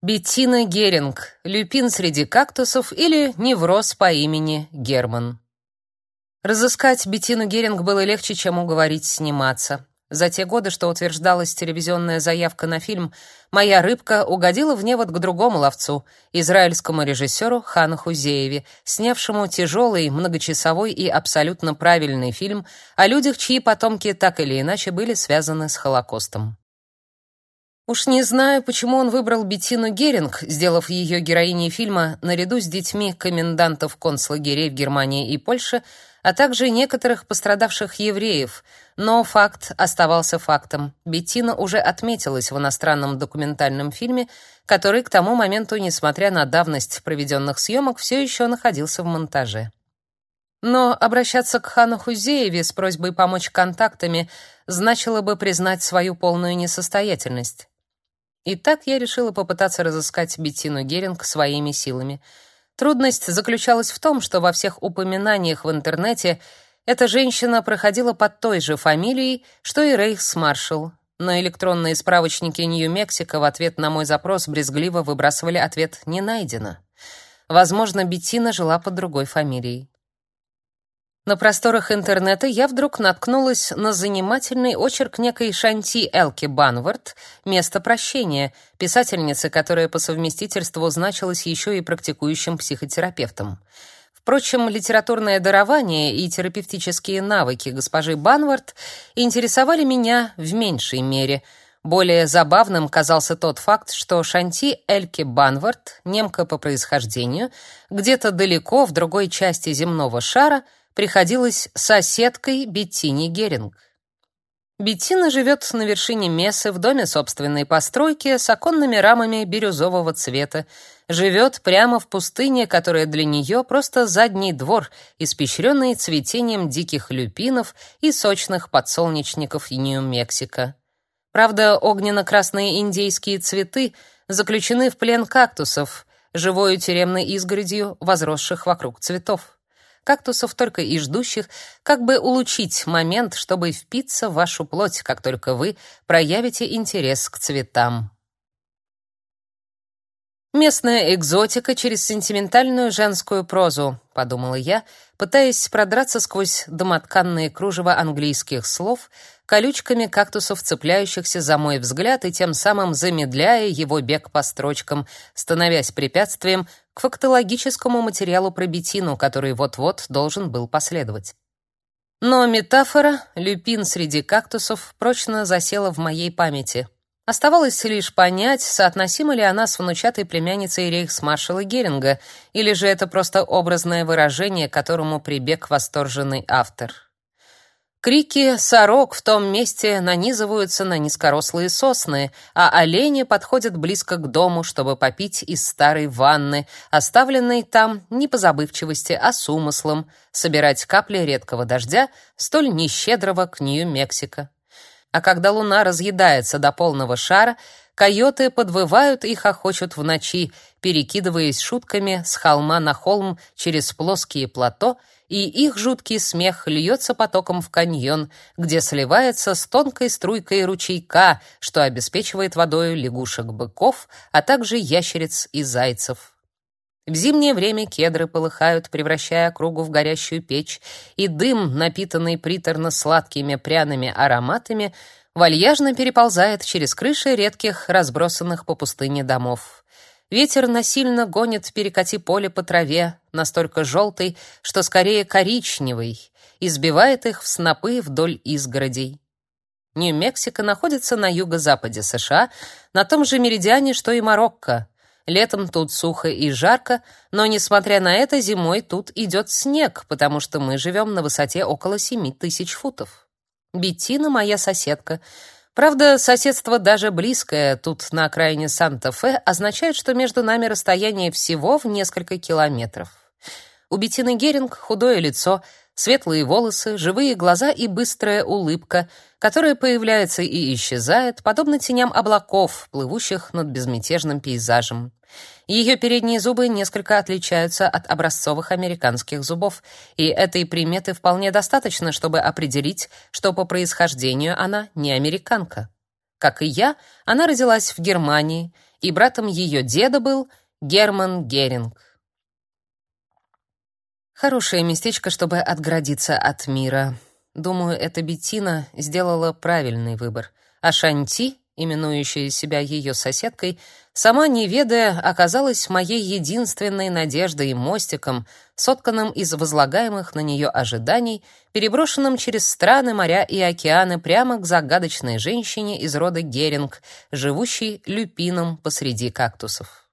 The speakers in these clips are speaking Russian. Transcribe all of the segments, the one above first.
Беттина Геринг. Люпин среди кактусов или невроз по имени Герман. Разыскать Беттину Геринг было легче, чем уговорить сниматься. За те годы, что утверждалась телевизионная заявка на фильм, моя рыбка угодила в невод к другому ловцу, израильскому режиссеру Хану Хузееве, снявшему тяжелый, многочасовой и абсолютно правильный фильм о людях, чьи потомки так или иначе были связаны с Холокостом. Уж не знаю, почему он выбрал Беттину Геринг, сделав ее героиней фильма наряду с детьми комендантов концлагерей в Германии и Польше, а также некоторых пострадавших евреев, но факт оставался фактом. Беттина уже отметилась в иностранном документальном фильме, который к тому моменту, несмотря на давность проведенных съемок, все еще находился в монтаже. Но обращаться к Хану Хузееве с просьбой помочь контактами значило бы признать свою полную несостоятельность. И так я решила попытаться разыскать Беттину Геринг своими силами. Трудность заключалась в том, что во всех упоминаниях в интернете эта женщина проходила под той же фамилией, что и рейхсмаршал. Но электронные справочники Нью-Мексико в ответ на мой запрос брезгливо выбрасывали ответ «не найдено». Возможно, Беттина жила под другой фамилией. На просторах интернета я вдруг наткнулась на занимательный очерк некой Шанти Элки Банвард «Место прощения», писательницы, которая по совместительству значилась еще и практикующим психотерапевтом. Впрочем, литературное дарование и терапевтические навыки госпожи Банвард интересовали меня в меньшей мере. Более забавным казался тот факт, что Шанти Эльке Банвард, немка по происхождению, где-то далеко в другой части земного шара — приходилась соседкой Беттини Геринг. Беттина живет на вершине Мессы в доме собственной постройки с оконными рамами бирюзового цвета, живет прямо в пустыне, которая для нее просто задний двор, испещренный цветением диких люпинов и сочных подсолнечников Нью-Мексико. Правда, огненно-красные индейские цветы заключены в плен кактусов, живой тюремной изгородью, возросших вокруг цветов кактусов только и ждущих, как бы улучшить момент, чтобы впиться в вашу плоть, как только вы проявите интерес к цветам. Местная экзотика через сентиментальную женскую прозу, подумала я, пытаясь продраться сквозь домотканные кружева английских слов, колючками кактусов, цепляющихся за мой взгляд и тем самым замедляя его бег по строчкам, становясь препятствием к фактологическому материалу про бетину, который вот-вот должен был последовать. Но метафора «люпин среди кактусов» прочно засела в моей памяти — Оставалось лишь понять, соотносима ли она с внучатой племянницей рейхсмаршала Геринга, или же это просто образное выражение, которому прибег восторженный автор. Крики сорок в том месте нанизываются на низкорослые сосны, а олени подходят близко к дому, чтобы попить из старой ванны, оставленной там не по забывчивости, а с умыслом собирать капли редкого дождя, столь нещедрого к Нью-Мексико. А когда луна разъедается до полного шара, койоты подвывают и хохочут в ночи, перекидываясь шутками с холма на холм через плоские плато, и их жуткий смех льется потоком в каньон, где сливается с тонкой струйкой ручейка, что обеспечивает водой лягушек-быков, а также ящериц и зайцев. В зимнее время кедры полыхают, превращая округу в горящую печь, и дым, напитанный приторно-сладкими пряными ароматами, вальяжно переползает через крыши редких, разбросанных по пустыне домов. Ветер насильно гонит перекати поле по траве, настолько желтой, что скорее коричневый, и сбивает их в снопы вдоль изгородей. Нью-Мексико находится на юго-западе США, на том же меридиане, что и Марокко — Летом тут сухо и жарко, но, несмотря на это, зимой тут идет снег, потому что мы живем на высоте около семи тысяч футов. Беттина моя соседка. Правда, соседство даже близкое, тут на окраине Санта-Фе, означает, что между нами расстояние всего в несколько километров. У Беттины Геринг худое лицо, светлые волосы, живые глаза и быстрая улыбка, которая появляется и исчезает, подобно теням облаков, плывущих над безмятежным пейзажем. Ее передние зубы несколько отличаются от образцовых американских зубов, и этой приметы вполне достаточно, чтобы определить, что по происхождению она не американка. Как и я, она родилась в Германии, и братом ее деда был Герман Геринг. Хорошее местечко, чтобы отгородиться от мира. Думаю, эта Беттина сделала правильный выбор. А Шанти, именующая себя ее соседкой, сама не ведая, оказалась моей единственной надеждой и мостиком, сотканным из возлагаемых на нее ожиданий, переброшенным через страны, моря и океаны прямо к загадочной женщине из рода Геринг, живущей люпином посреди кактусов.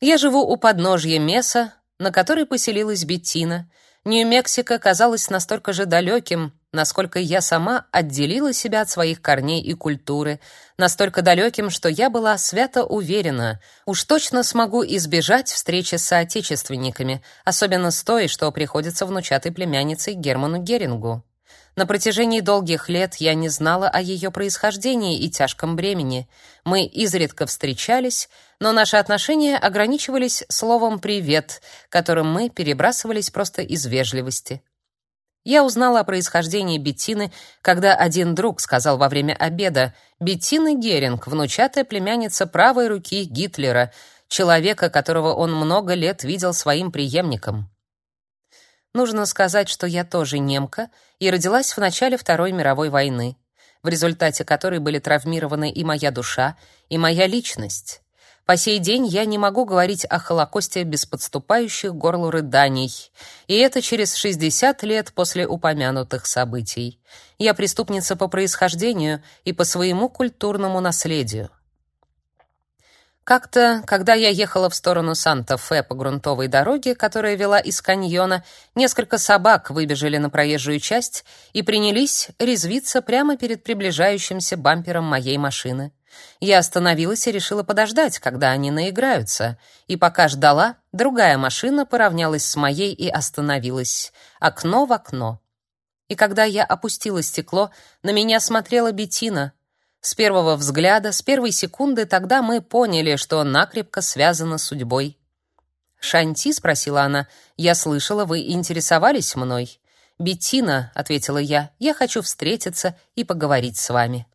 Я живу у подножья Меса, на которой поселилась Беттина. Нью-Мексико казалось настолько же далеким, насколько я сама отделила себя от своих корней и культуры, настолько далеким, что я была свято уверена, уж точно смогу избежать встречи с соотечественниками, особенно с той, что приходится внучатой племянницей Герману Герингу. На протяжении долгих лет я не знала о ее происхождении и тяжком бремени. Мы изредка встречались, но наши отношения ограничивались словом «привет», которым мы перебрасывались просто из вежливости. Я узнала о происхождении Беттины, когда один друг сказал во время обеда «Беттина Геринг, внучатая племянница правой руки Гитлера, человека, которого он много лет видел своим преемником». Нужно сказать, что я тоже немка и родилась в начале Второй мировой войны, в результате которой были травмированы и моя душа, и моя личность. По сей день я не могу говорить о Холокосте без подступающих горлу рыданий, и это через 60 лет после упомянутых событий. Я преступница по происхождению и по своему культурному наследию. Как-то, когда я ехала в сторону Санта-Фе по грунтовой дороге, которая вела из каньона, несколько собак выбежали на проезжую часть и принялись резвиться прямо перед приближающимся бампером моей машины. Я остановилась и решила подождать, когда они наиграются, и пока ждала, другая машина поравнялась с моей и остановилась, окно в окно. И когда я опустила стекло, на меня смотрела Бетина, с первого взгляда, с первой секунды тогда мы поняли, что накрепко связано судьбой. «Шанти?» — спросила она. «Я слышала, вы интересовались мной». «Беттина», — ответила я, — «я хочу встретиться и поговорить с вами».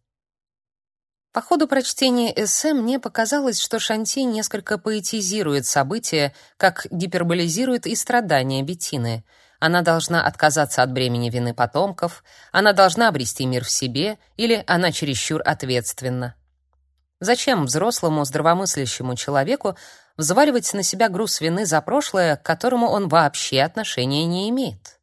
По ходу прочтения эссе мне показалось, что Шанти несколько поэтизирует события, как гиперболизирует и страдания Беттины — она должна отказаться от бремени вины потомков, она должна обрести мир в себе или она чересчур ответственна. Зачем взрослому здравомыслящему человеку взваливать на себя груз вины за прошлое, к которому он вообще отношения не имеет?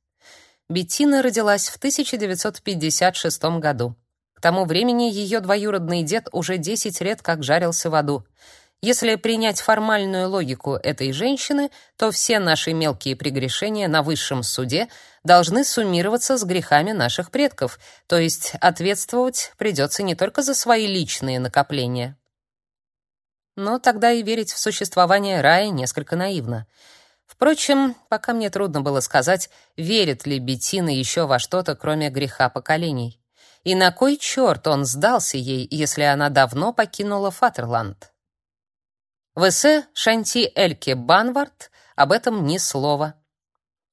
Беттина родилась в 1956 году. К тому времени ее двоюродный дед уже 10 лет как жарился в аду. Если принять формальную логику этой женщины, то все наши мелкие прегрешения на высшем суде должны суммироваться с грехами наших предков, то есть ответствовать придется не только за свои личные накопления. Но тогда и верить в существование рая несколько наивно. Впрочем, пока мне трудно было сказать, верит ли Беттина еще во что-то, кроме греха поколений. И на кой черт он сдался ей, если она давно покинула Фатерланд? В эссе Шанти Эльке Банвард об этом ни слова.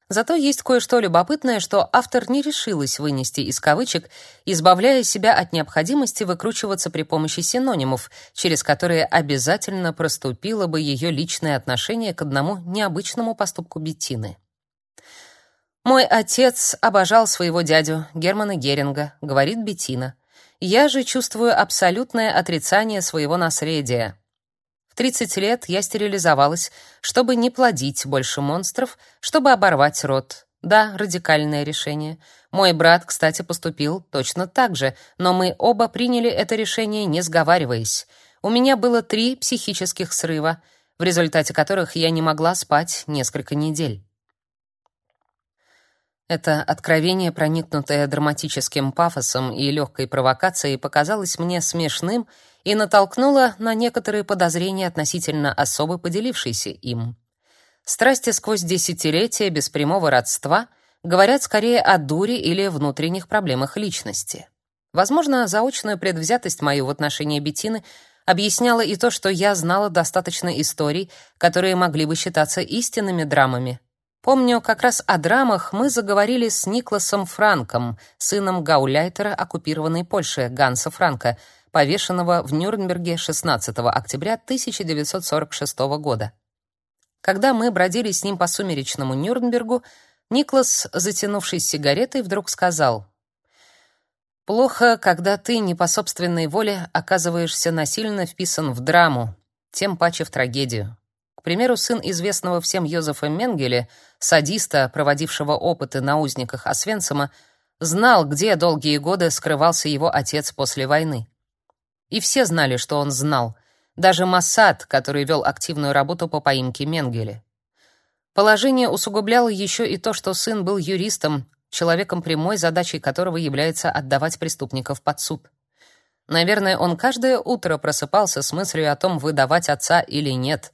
Зато есть кое-что любопытное, что автор не решилась вынести из кавычек, избавляя себя от необходимости выкручиваться при помощи синонимов, через которые обязательно проступило бы ее личное отношение к одному необычному поступку Беттины. «Мой отец обожал своего дядю, Германа Геринга», — говорит Беттина. «Я же чувствую абсолютное отрицание своего наследия. В 30 лет я стерилизовалась, чтобы не плодить больше монстров, чтобы оборвать род. Да, радикальное решение. Мой брат, кстати, поступил точно так же, но мы оба приняли это решение, не сговариваясь. У меня было три психических срыва, в результате которых я не могла спать несколько недель. Это откровение, проникнутое драматическим пафосом и легкой провокацией, показалось мне смешным и натолкнуло на некоторые подозрения относительно особо поделившейся им. Страсти сквозь десятилетия без прямого родства говорят скорее о дуре или внутренних проблемах личности. Возможно, заочную предвзятость мою в отношении Бетины объясняла и то, что я знала достаточно историй, которые могли бы считаться истинными драмами, Помню, как раз о драмах мы заговорили с Никласом Франком, сыном гауляйтера оккупированной Польши Ганса Франка, повешенного в Нюрнберге 16 октября 1946 года. Когда мы бродили с ним по сумеречному Нюрнбергу, Никлас, затянувшись сигаретой, вдруг сказал: "Плохо, когда ты не по собственной воле оказываешься насильно вписан в драму, тем паче в трагедию. Примеру, сын известного всем Йозефа Менгеле, садиста, проводившего опыты на узниках Освенцима, знал, где долгие годы скрывался его отец после войны. И все знали, что он знал, даже Массад, который вел активную работу по поимке Менгеле. Положение усугубляло еще и то, что сын был юристом, человеком прямой задачей которого является отдавать преступников под суд. Наверное, он каждое утро просыпался с мыслью о том, выдавать отца или нет.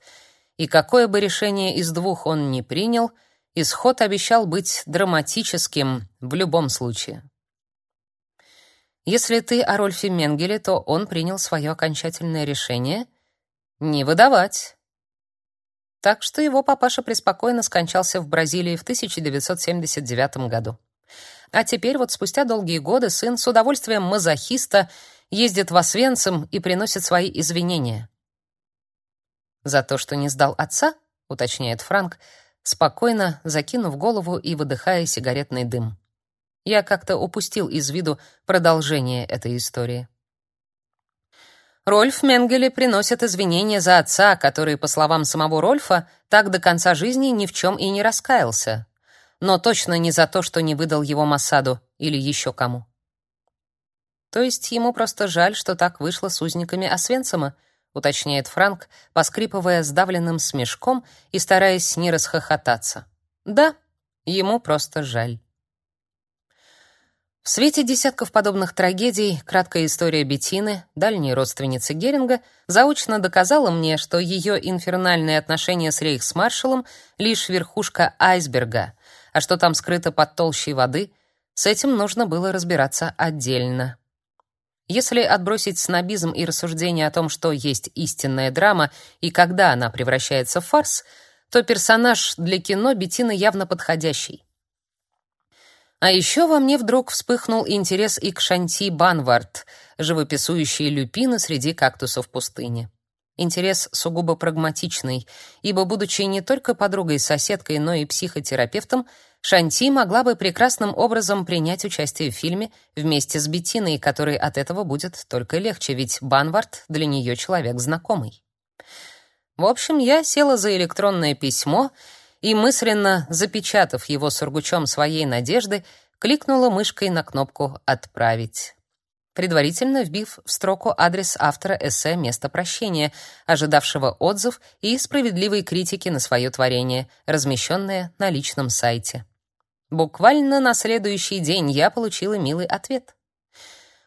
И какое бы решение из двух он ни принял, исход обещал быть драматическим в любом случае. Если ты о Рольфе Менгеле, то он принял свое окончательное решение не выдавать. Так что его папаша преспокойно скончался в Бразилии в 1979 году. А теперь вот спустя долгие годы сын с удовольствием мазохиста ездит в Освенцим и приносит свои извинения. За то, что не сдал отца, уточняет Франк, спокойно закинув голову и выдыхая сигаретный дым. Я как-то упустил из виду продолжение этой истории. Рольф Менгеле приносит извинения за отца, который, по словам самого Рольфа, так до конца жизни ни в чем и не раскаялся. Но точно не за то, что не выдал его Массаду или еще кому. То есть ему просто жаль, что так вышло с узниками Освенцима, уточняет Франк, поскрипывая сдавленным смешком и стараясь не расхохотаться. Да, ему просто жаль. В свете десятков подобных трагедий краткая история Беттины, дальней родственницы Геринга, заочно доказала мне, что ее инфернальные отношения с рейхсмаршалом лишь верхушка айсберга, а что там скрыто под толщей воды, с этим нужно было разбираться отдельно. Если отбросить снобизм и рассуждения о том, что есть истинная драма и когда она превращается в фарс, то персонаж для кино Беттины явно подходящий. А еще во мне вдруг вспыхнул интерес и к Шанти Банвард, живописующей люпины среди кактусов пустыни. Интерес сугубо прагматичный, ибо, будучи не только подругой-соседкой, но и психотерапевтом, Шанти могла бы прекрасным образом принять участие в фильме вместе с Беттиной, которой от этого будет только легче, ведь Банвард для нее человек знакомый. В общем, я села за электронное письмо и, мысленно запечатав его сургучом своей надежды, кликнула мышкой на кнопку «Отправить», предварительно вбив в строку адрес автора эссе «Место прощения», ожидавшего отзыв и справедливой критики на свое творение, размещенное на личном сайте. Буквально на следующий день я получила милый ответ.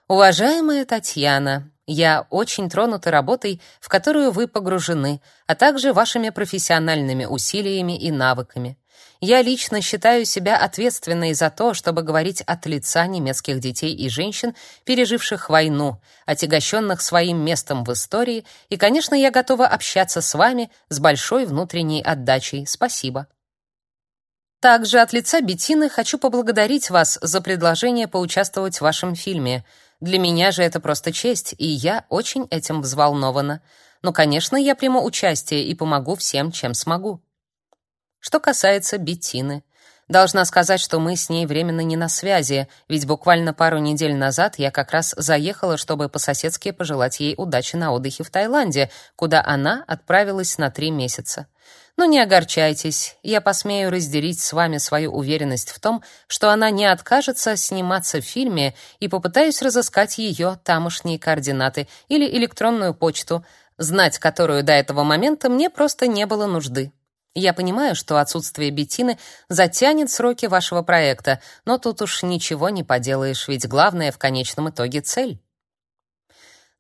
«Уважаемая Татьяна, я очень тронута работой, в которую вы погружены, а также вашими профессиональными усилиями и навыками. Я лично считаю себя ответственной за то, чтобы говорить от лица немецких детей и женщин, переживших войну, отягощенных своим местом в истории, и, конечно, я готова общаться с вами с большой внутренней отдачей. Спасибо. Также от лица Беттины хочу поблагодарить вас за предложение поучаствовать в вашем фильме — для меня же это просто честь, и я очень этим взволнована. Но, конечно, я приму участие и помогу всем, чем смогу. Что касается Беттины, Должна сказать, что мы с ней временно не на связи, ведь буквально пару недель назад я как раз заехала, чтобы по-соседски пожелать ей удачи на отдыхе в Таиланде, куда она отправилась на три месяца. Но не огорчайтесь, я посмею разделить с вами свою уверенность в том, что она не откажется сниматься в фильме и попытаюсь разыскать ее тамошние координаты или электронную почту, знать которую до этого момента мне просто не было нужды. Я понимаю, что отсутствие Беттины затянет сроки вашего проекта, но тут уж ничего не поделаешь, ведь главное в конечном итоге цель.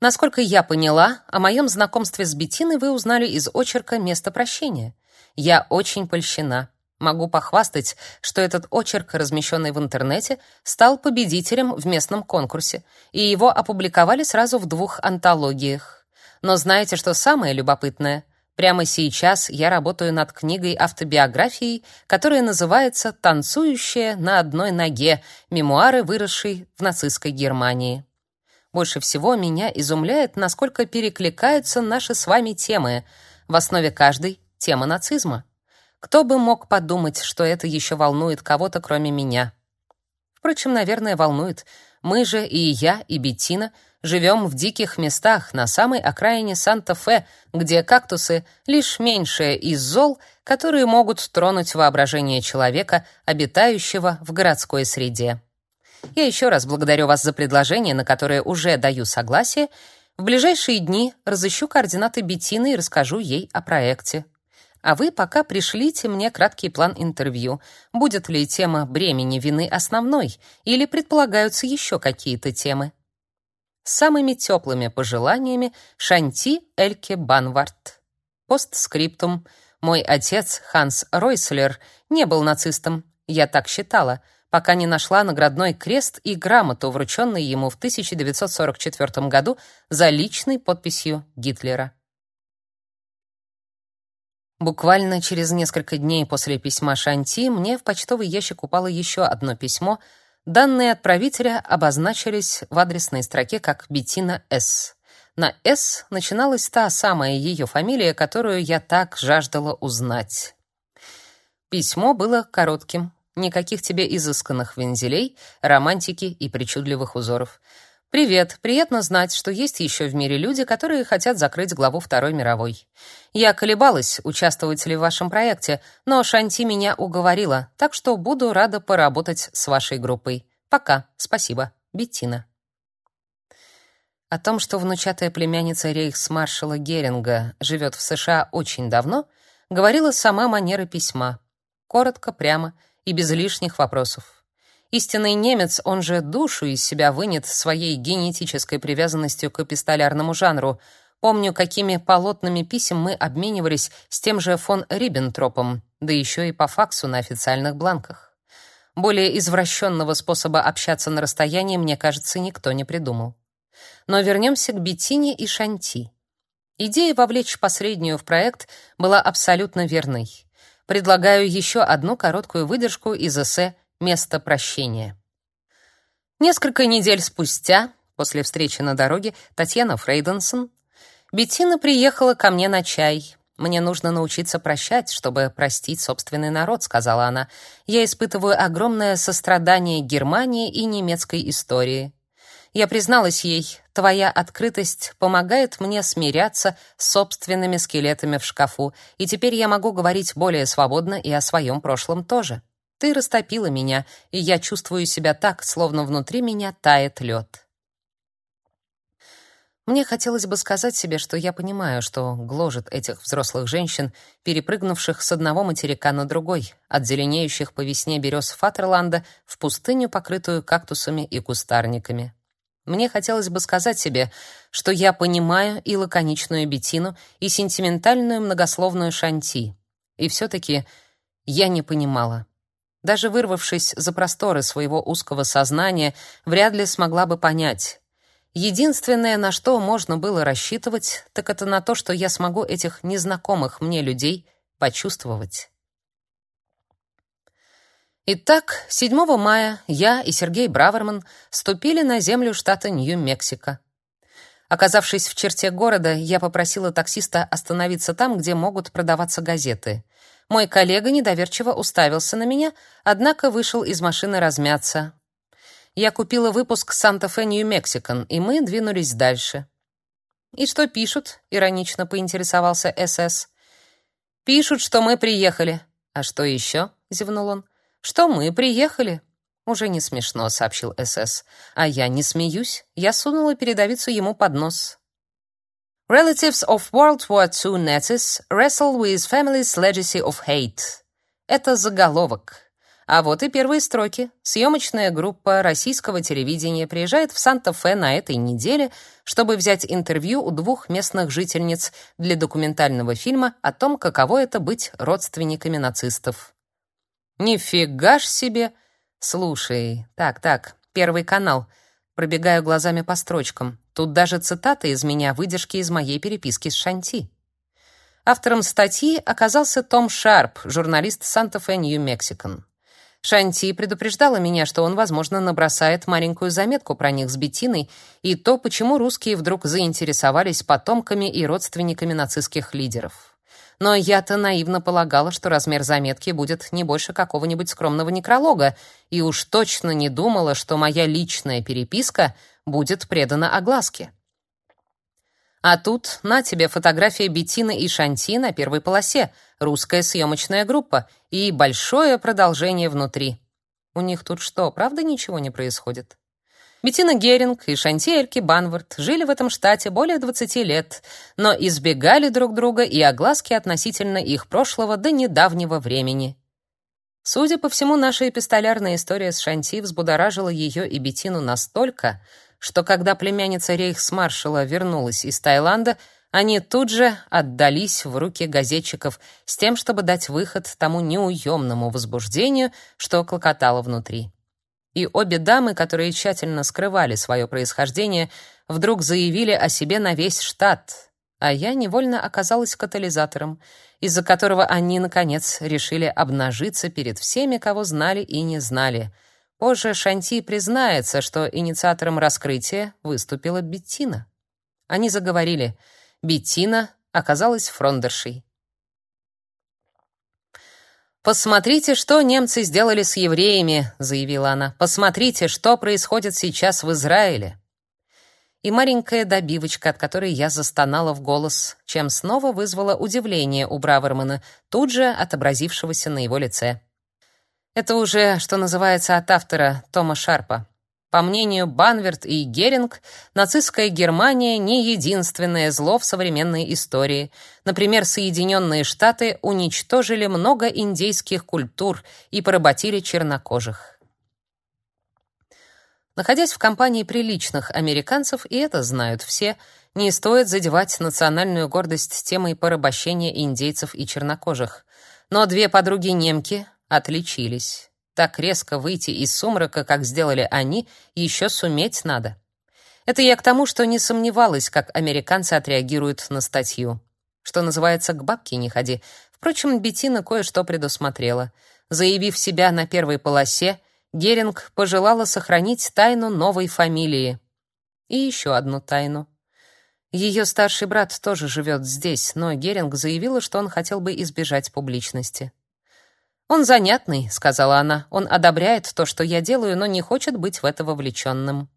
Насколько я поняла, о моем знакомстве с Беттиной вы узнали из очерка «Место прощения». Я очень польщена. Могу похвастать, что этот очерк, размещенный в интернете, стал победителем в местном конкурсе, и его опубликовали сразу в двух антологиях. Но знаете, что самое любопытное? Прямо сейчас я работаю над книгой автобиографией, которая называется «Танцующая на одной ноге. Мемуары, выросшей в нацистской Германии». Больше всего меня изумляет, насколько перекликаются наши с вами темы. В основе каждой — тема нацизма. Кто бы мог подумать, что это еще волнует кого-то, кроме меня? Впрочем, наверное, волнует. Мы же, и я, и Беттина, живем в диких местах на самой окраине Санта-Фе, где кактусы — лишь меньшее из зол, которые могут тронуть воображение человека, обитающего в городской среде. Я еще раз благодарю вас за предложение, на которое уже даю согласие. В ближайшие дни разыщу координаты Беттины и расскажу ей о проекте. А вы пока пришлите мне краткий план интервью. Будет ли тема бремени вины основной или предполагаются еще какие-то темы? С самыми теплыми пожеланиями Шанти Эльке Банвард. Постскриптум. Мой отец, Ханс Ройслер, не был нацистом. Я так считала — пока не нашла наградной крест и грамоту, врученные ему в 1944 году за личной подписью Гитлера. Буквально через несколько дней после письма Шанти мне в почтовый ящик упало еще одно письмо. Данные отправителя обозначились в адресной строке как Бетина С. На «С» начиналась та самая ее фамилия, которую я так жаждала узнать. Письмо было коротким, Никаких тебе изысканных вензелей, романтики и причудливых узоров. Привет, приятно знать, что есть еще в мире люди, которые хотят закрыть главу Второй мировой. Я колебалась, участвовать ли в вашем проекте, но Шанти меня уговорила, так что буду рада поработать с вашей группой. Пока. Спасибо. Беттина. О том, что внучатая племянница рейхсмаршала Геринга живет в США очень давно, говорила сама манера письма. Коротко, прямо и без лишних вопросов. Истинный немец, он же душу из себя вынет своей генетической привязанностью к эпистолярному жанру. Помню, какими полотнами писем мы обменивались с тем же фон Риббентропом, да еще и по факсу на официальных бланках. Более извращенного способа общаться на расстоянии, мне кажется, никто не придумал. Но вернемся к Беттине и Шанти. Идея вовлечь посреднюю в проект была абсолютно верной предлагаю еще одну короткую выдержку из эссе «Место прощения». Несколько недель спустя, после встречи на дороге, Татьяна Фрейденсон, Беттина приехала ко мне на чай. «Мне нужно научиться прощать, чтобы простить собственный народ», — сказала она. «Я испытываю огромное сострадание Германии и немецкой истории. Я призналась ей, твоя открытость помогает мне смиряться с собственными скелетами в шкафу, и теперь я могу говорить более свободно и о своем прошлом тоже. Ты растопила меня, и я чувствую себя так, словно внутри меня тает лед. Мне хотелось бы сказать себе, что я понимаю, что гложет этих взрослых женщин, перепрыгнувших с одного материка на другой, от зеленеющих по весне берез Фатерланда в пустыню, покрытую кактусами и кустарниками. Мне хотелось бы сказать себе, что я понимаю и лаконичную Бетину, и сентиментальную многословную Шанти. И все-таки я не понимала. Даже вырвавшись за просторы своего узкого сознания, вряд ли смогла бы понять. Единственное, на что можно было рассчитывать, так это на то, что я смогу этих незнакомых мне людей почувствовать. Итак, 7 мая я и Сергей Браверман ступили на землю штата Нью-Мексико. Оказавшись в черте города, я попросила таксиста остановиться там, где могут продаваться газеты. Мой коллега недоверчиво уставился на меня, однако вышел из машины размяться. Я купила выпуск «Санта-Фе Нью-Мексикан», и мы двинулись дальше. «И что пишут?» — иронично поинтересовался СС. «Пишут, что мы приехали». «А что еще?» — зевнул он что мы приехали. Уже не смешно, сообщил СС. А я не смеюсь. Я сунула передовицу ему под нос. Relatives of World War II Nazis wrestle with family's legacy of hate. Это заголовок. А вот и первые строки. Съемочная группа российского телевидения приезжает в Санта-Фе на этой неделе, чтобы взять интервью у двух местных жительниц для документального фильма о том, каково это быть родственниками нацистов. Нифига ж себе. Слушай, так, так, Первый канал. Пробегаю глазами по строчкам. Тут даже цитаты из меня, выдержки из моей переписки с Шанти. Автором статьи оказался Том Шарп, журналист Санта-Фе Нью-Мексикан. Шанти предупреждала меня, что он, возможно, набросает маленькую заметку про них с Беттиной и то, почему русские вдруг заинтересовались потомками и родственниками нацистских лидеров. Но я-то наивно полагала, что размер заметки будет не больше какого-нибудь скромного некролога, и уж точно не думала, что моя личная переписка будет предана огласке. А тут на тебе фотография Бетины и Шанти на первой полосе, русская съемочная группа и большое продолжение внутри. У них тут что, правда ничего не происходит? Беттина Геринг и Шанти Эльки Банвард жили в этом штате более 20 лет, но избегали друг друга и огласки относительно их прошлого до недавнего времени. Судя по всему, наша эпистолярная история с Шанти взбудоражила ее и Беттину настолько, что когда племянница рейхсмаршала вернулась из Таиланда, они тут же отдались в руки газетчиков с тем, чтобы дать выход тому неуемному возбуждению, что клокотало внутри. И обе дамы, которые тщательно скрывали свое происхождение, вдруг заявили о себе на весь штат, а я невольно оказалась катализатором, из-за которого они, наконец, решили обнажиться перед всеми, кого знали и не знали — Позже Шанти признается, что инициатором раскрытия выступила Беттина. Они заговорили. Беттина оказалась фрондершей. «Посмотрите, что немцы сделали с евреями», — заявила она. «Посмотрите, что происходит сейчас в Израиле». И маленькая добивочка, от которой я застонала в голос, чем снова вызвала удивление у Бравермана, тут же отобразившегося на его лице. Это уже, что называется, от автора Тома Шарпа. По мнению Банверт и Геринг, нацистская Германия не единственное зло в современной истории. Например, Соединенные Штаты уничтожили много индейских культур и поработили чернокожих. Находясь в компании приличных американцев, и это знают все, не стоит задевать национальную гордость темой порабощения индейцев и чернокожих. Но две подруги-немки, отличились. Так резко выйти из сумрака, как сделали они, еще суметь надо. Это я к тому, что не сомневалась, как американцы отреагируют на статью. Что называется, к бабке не ходи. Впрочем, Беттина кое-что предусмотрела. Заявив себя на первой полосе, Геринг пожелала сохранить тайну новой фамилии. И еще одну тайну. Ее старший брат тоже живет здесь, но Геринг заявила, что он хотел бы избежать публичности. «Он занятный», — сказала она. «Он одобряет то, что я делаю, но не хочет быть в это вовлеченным».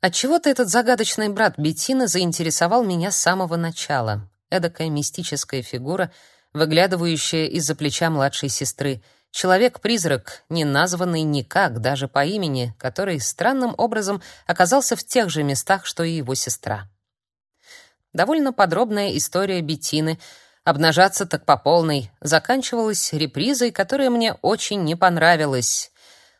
Отчего-то этот загадочный брат Беттины заинтересовал меня с самого начала. Эдакая мистическая фигура, выглядывающая из-за плеча младшей сестры. Человек-призрак, не названный никак, даже по имени, который странным образом оказался в тех же местах, что и его сестра. Довольно подробная история Беттины — Обнажаться так по полной заканчивалась репризой, которая мне очень не понравилась.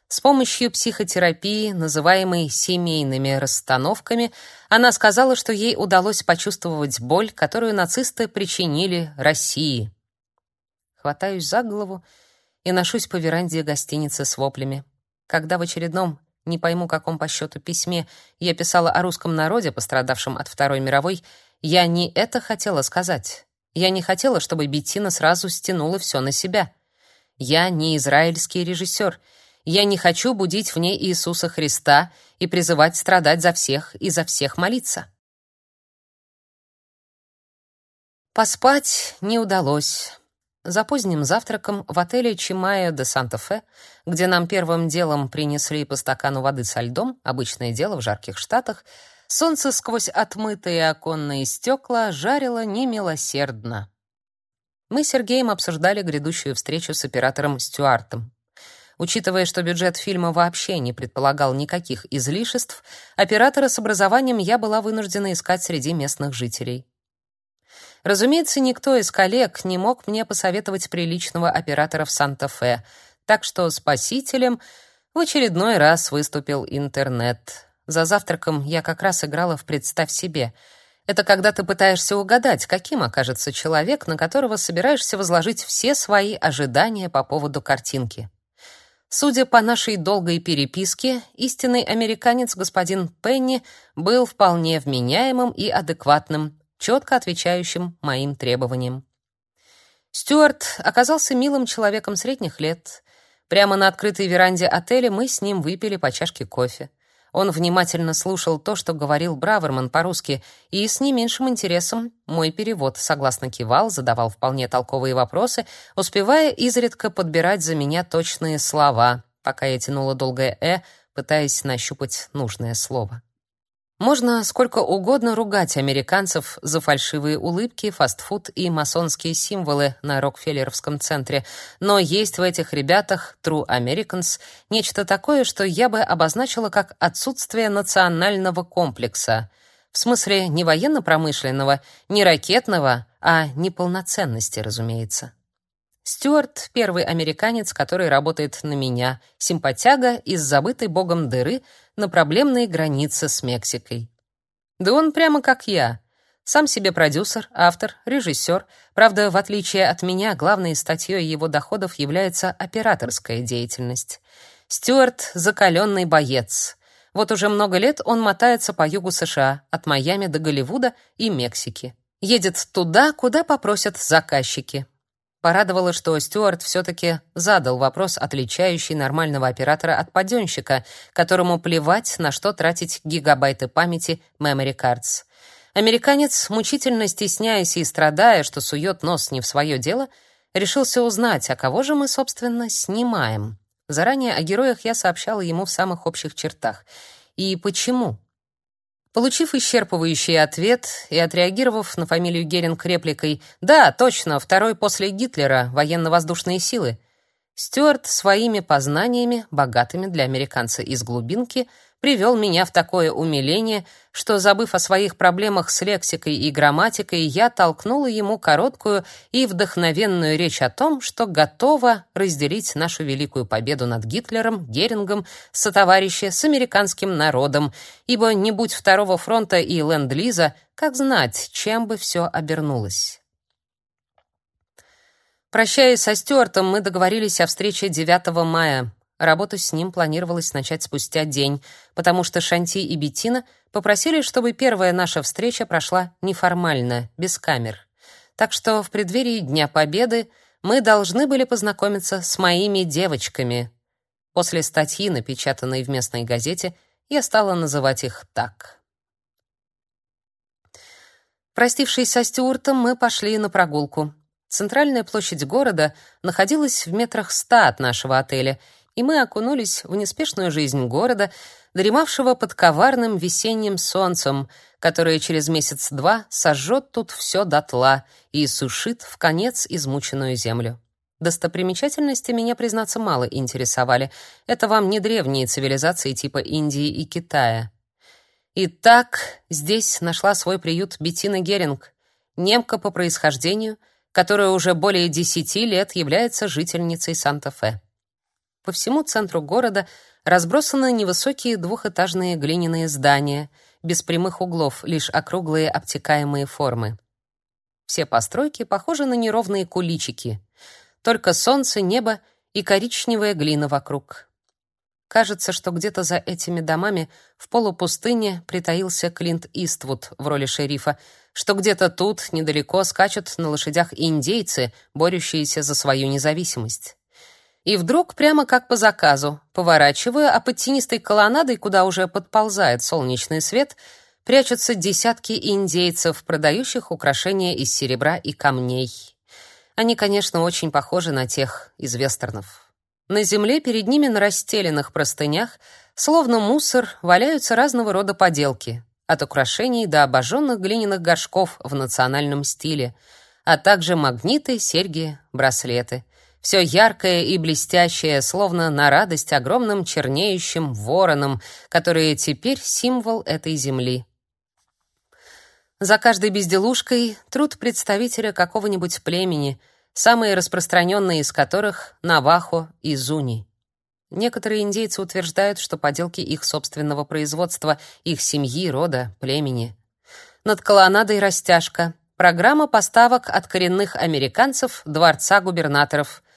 С помощью психотерапии, называемой семейными расстановками, она сказала, что ей удалось почувствовать боль, которую нацисты причинили России. Хватаюсь за голову и ношусь по веранде гостиницы с воплями. Когда в очередном, не пойму каком по счету письме, я писала о русском народе, пострадавшем от Второй мировой, я не это хотела сказать. Я не хотела, чтобы Беттина сразу стянула все на себя. Я не израильский режиссер. Я не хочу будить в ней Иисуса Христа и призывать страдать за всех и за всех молиться. Поспать не удалось. За поздним завтраком в отеле Чимайо де Санта-Фе, где нам первым делом принесли по стакану воды со льдом, обычное дело в жарких штатах, Солнце сквозь отмытые оконные стекла жарило немилосердно. Мы с Сергеем обсуждали грядущую встречу с оператором Стюартом. Учитывая, что бюджет фильма вообще не предполагал никаких излишеств, оператора с образованием я была вынуждена искать среди местных жителей. Разумеется, никто из коллег не мог мне посоветовать приличного оператора в Санта-Фе, так что спасителем в очередной раз выступил интернет. За завтраком я как раз играла в «Представь себе». Это когда ты пытаешься угадать, каким окажется человек, на которого собираешься возложить все свои ожидания по поводу картинки. Судя по нашей долгой переписке, истинный американец господин Пенни был вполне вменяемым и адекватным, четко отвечающим моим требованиям. Стюарт оказался милым человеком средних лет. Прямо на открытой веранде отеля мы с ним выпили по чашке кофе. Он внимательно слушал то, что говорил Браверман по-русски, и с не меньшим интересом мой перевод согласно кивал, задавал вполне толковые вопросы, успевая изредка подбирать за меня точные слова, пока я тянула долгое «э», пытаясь нащупать нужное слово. Можно сколько угодно ругать американцев за фальшивые улыбки, фастфуд и масонские символы на Рокфеллеровском центре, но есть в этих ребятах True Americans нечто такое, что я бы обозначила как отсутствие национального комплекса. В смысле не военно-промышленного, не ракетного, а неполноценности, разумеется. Стюарт — первый американец, который работает на меня, симпатяга из забытой богом дыры на проблемной границе с Мексикой. Да он прямо как я. Сам себе продюсер, автор, режиссер. Правда, в отличие от меня, главной статьей его доходов является операторская деятельность. Стюарт — закаленный боец. Вот уже много лет он мотается по югу США, от Майами до Голливуда и Мексики. Едет туда, куда попросят заказчики. Порадовало, что Стюарт все-таки задал вопрос, отличающий нормального оператора от паденщика, которому плевать, на что тратить гигабайты памяти memory cards. Американец, мучительно стесняясь и страдая, что сует нос не в свое дело, решился узнать, а кого же мы, собственно, снимаем. Заранее о героях я сообщала ему в самых общих чертах. И почему? Получив исчерпывающий ответ и отреагировав на фамилию Геринг репликой «Да, точно, второй после Гитлера, военно-воздушные силы», Стюарт своими познаниями, богатыми для американца из глубинки, привел меня в такое умиление, что, забыв о своих проблемах с лексикой и грамматикой, я толкнула ему короткую и вдохновенную речь о том, что готова разделить нашу великую победу над Гитлером, Герингом, сотоварища с американским народом, ибо не будь второго фронта и ленд-лиза, как знать, чем бы все обернулось. Прощаясь со Стюартом, мы договорились о встрече 9 мая, Работу с ним планировалось начать спустя день, потому что Шанти и Бетина попросили, чтобы первая наша встреча прошла неформально, без камер. Так что в преддверии Дня Победы мы должны были познакомиться с моими девочками. После статьи, напечатанной в местной газете, я стала называть их так. Простившись со Стюартом, мы пошли на прогулку. Центральная площадь города находилась в метрах ста от нашего отеля, и мы окунулись в неспешную жизнь города, дремавшего под коварным весенним солнцем, которое через месяц-два сожжет тут все дотла и сушит в конец измученную землю. Достопримечательности меня, признаться, мало интересовали. Это вам не древние цивилизации типа Индии и Китая. Итак, здесь нашла свой приют Беттина Геринг, немка по происхождению, которая уже более десяти лет является жительницей Санта-Фе. По всему центру города разбросаны невысокие двухэтажные глиняные здания, без прямых углов, лишь округлые обтекаемые формы. Все постройки похожи на неровные куличики. Только солнце, небо и коричневая глина вокруг. Кажется, что где-то за этими домами в полупустыне притаился Клинт Иствуд в роли шерифа, что где-то тут недалеко скачут на лошадях индейцы, борющиеся за свою независимость. И вдруг, прямо как по заказу, поворачиваю, а под тенистой колоннадой, куда уже подползает солнечный свет, прячутся десятки индейцев, продающих украшения из серебра и камней. Они, конечно, очень похожи на тех из вестернов. На земле перед ними на расстеленных простынях, словно мусор, валяются разного рода поделки, от украшений до обожженных глиняных горшков в национальном стиле, а также магниты, серьги, браслеты — все яркое и блестящее, словно на радость огромным чернеющим воронам, которые теперь символ этой земли. За каждой безделушкой труд представителя какого-нибудь племени, самые распространенные из которых — Навахо и Зуни. Некоторые индейцы утверждают, что поделки их собственного производства, их семьи, рода, племени. Над колоннадой растяжка — программа поставок от коренных американцев дворца губернаторов —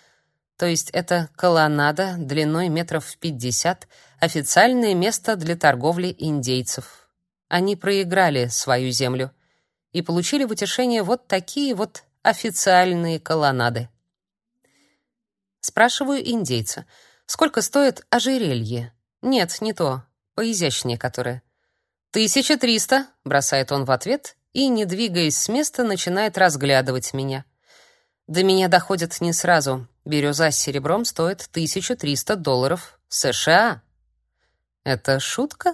то есть это колоннада длиной метров в пятьдесят, официальное место для торговли индейцев. Они проиграли свою землю и получили в утешение вот такие вот официальные колоннады. Спрашиваю индейца, сколько стоит ожерелье? Нет, не то, поизящнее которое. «Тысяча триста», — бросает он в ответ и, не двигаясь с места, начинает разглядывать меня. До меня доходит не сразу. Бирюза с серебром стоит 1300 долларов США. Это шутка?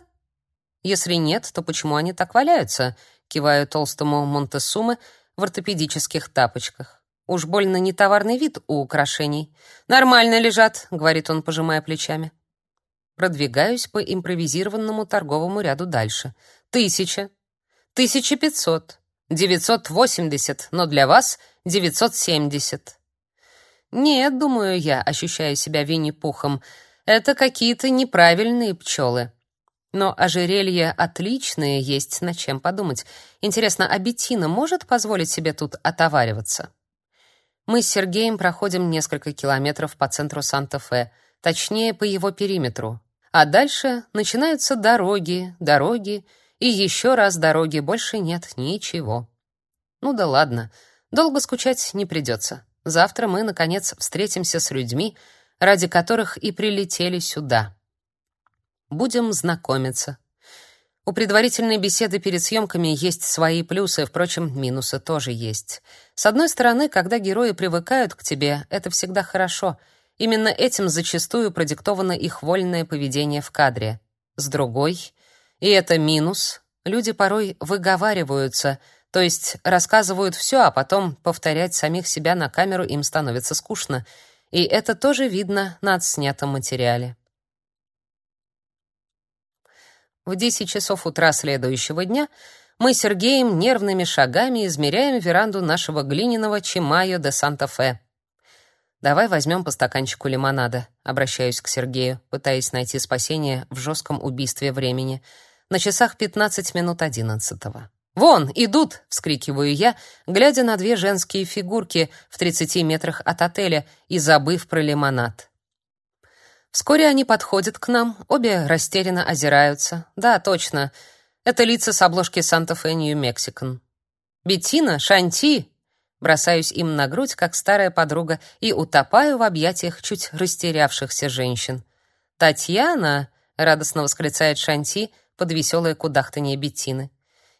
Если нет, то почему они так валяются? Киваю толстому Монтесумы в ортопедических тапочках. Уж больно не товарный вид у украшений. Нормально лежат, говорит он, пожимая плечами. Продвигаюсь по импровизированному торговому ряду дальше. Тысяча. Тысяча пятьсот. Девятьсот восемьдесят, но для вас девятьсот семьдесят. Нет, думаю я, ощущаю себя Винни-Пухом, это какие-то неправильные пчелы. Но ожерелья отличные, есть над чем подумать. Интересно, а Беттина может позволить себе тут отовариваться? Мы с Сергеем проходим несколько километров по центру Санта-Фе, точнее, по его периметру. А дальше начинаются дороги, дороги и еще раз дороги, больше нет ничего. Ну да ладно, долго скучать не придется. Завтра мы, наконец, встретимся с людьми, ради которых и прилетели сюда. Будем знакомиться. У предварительной беседы перед съемками есть свои плюсы, впрочем, минусы тоже есть. С одной стороны, когда герои привыкают к тебе, это всегда хорошо. Именно этим зачастую продиктовано их вольное поведение в кадре. С другой, и это минус, люди порой выговариваются, то есть рассказывают все, а потом повторять самих себя на камеру им становится скучно — и это тоже видно на отснятом материале. В 10 часов утра следующего дня мы с Сергеем нервными шагами измеряем веранду нашего глиняного Чимайо де Санта-Фе. Давай возьмем по стаканчику лимонада, обращаюсь к Сергею, пытаясь найти спасение в жестком убийстве времени. На часах 15 минут одиннадцатого. «Вон, идут!» — вскрикиваю я, глядя на две женские фигурки в 30 метрах от отеля и забыв про лимонад. Вскоре они подходят к нам, обе растерянно озираются. Да, точно, это лица с обложки Санта-Фе Нью-Мексикан. «Беттина, Шанти!» Бросаюсь им на грудь, как старая подруга, и утопаю в объятиях чуть растерявшихся женщин. «Татьяна!» — радостно восклицает Шанти под веселое кудахтанье Беттины.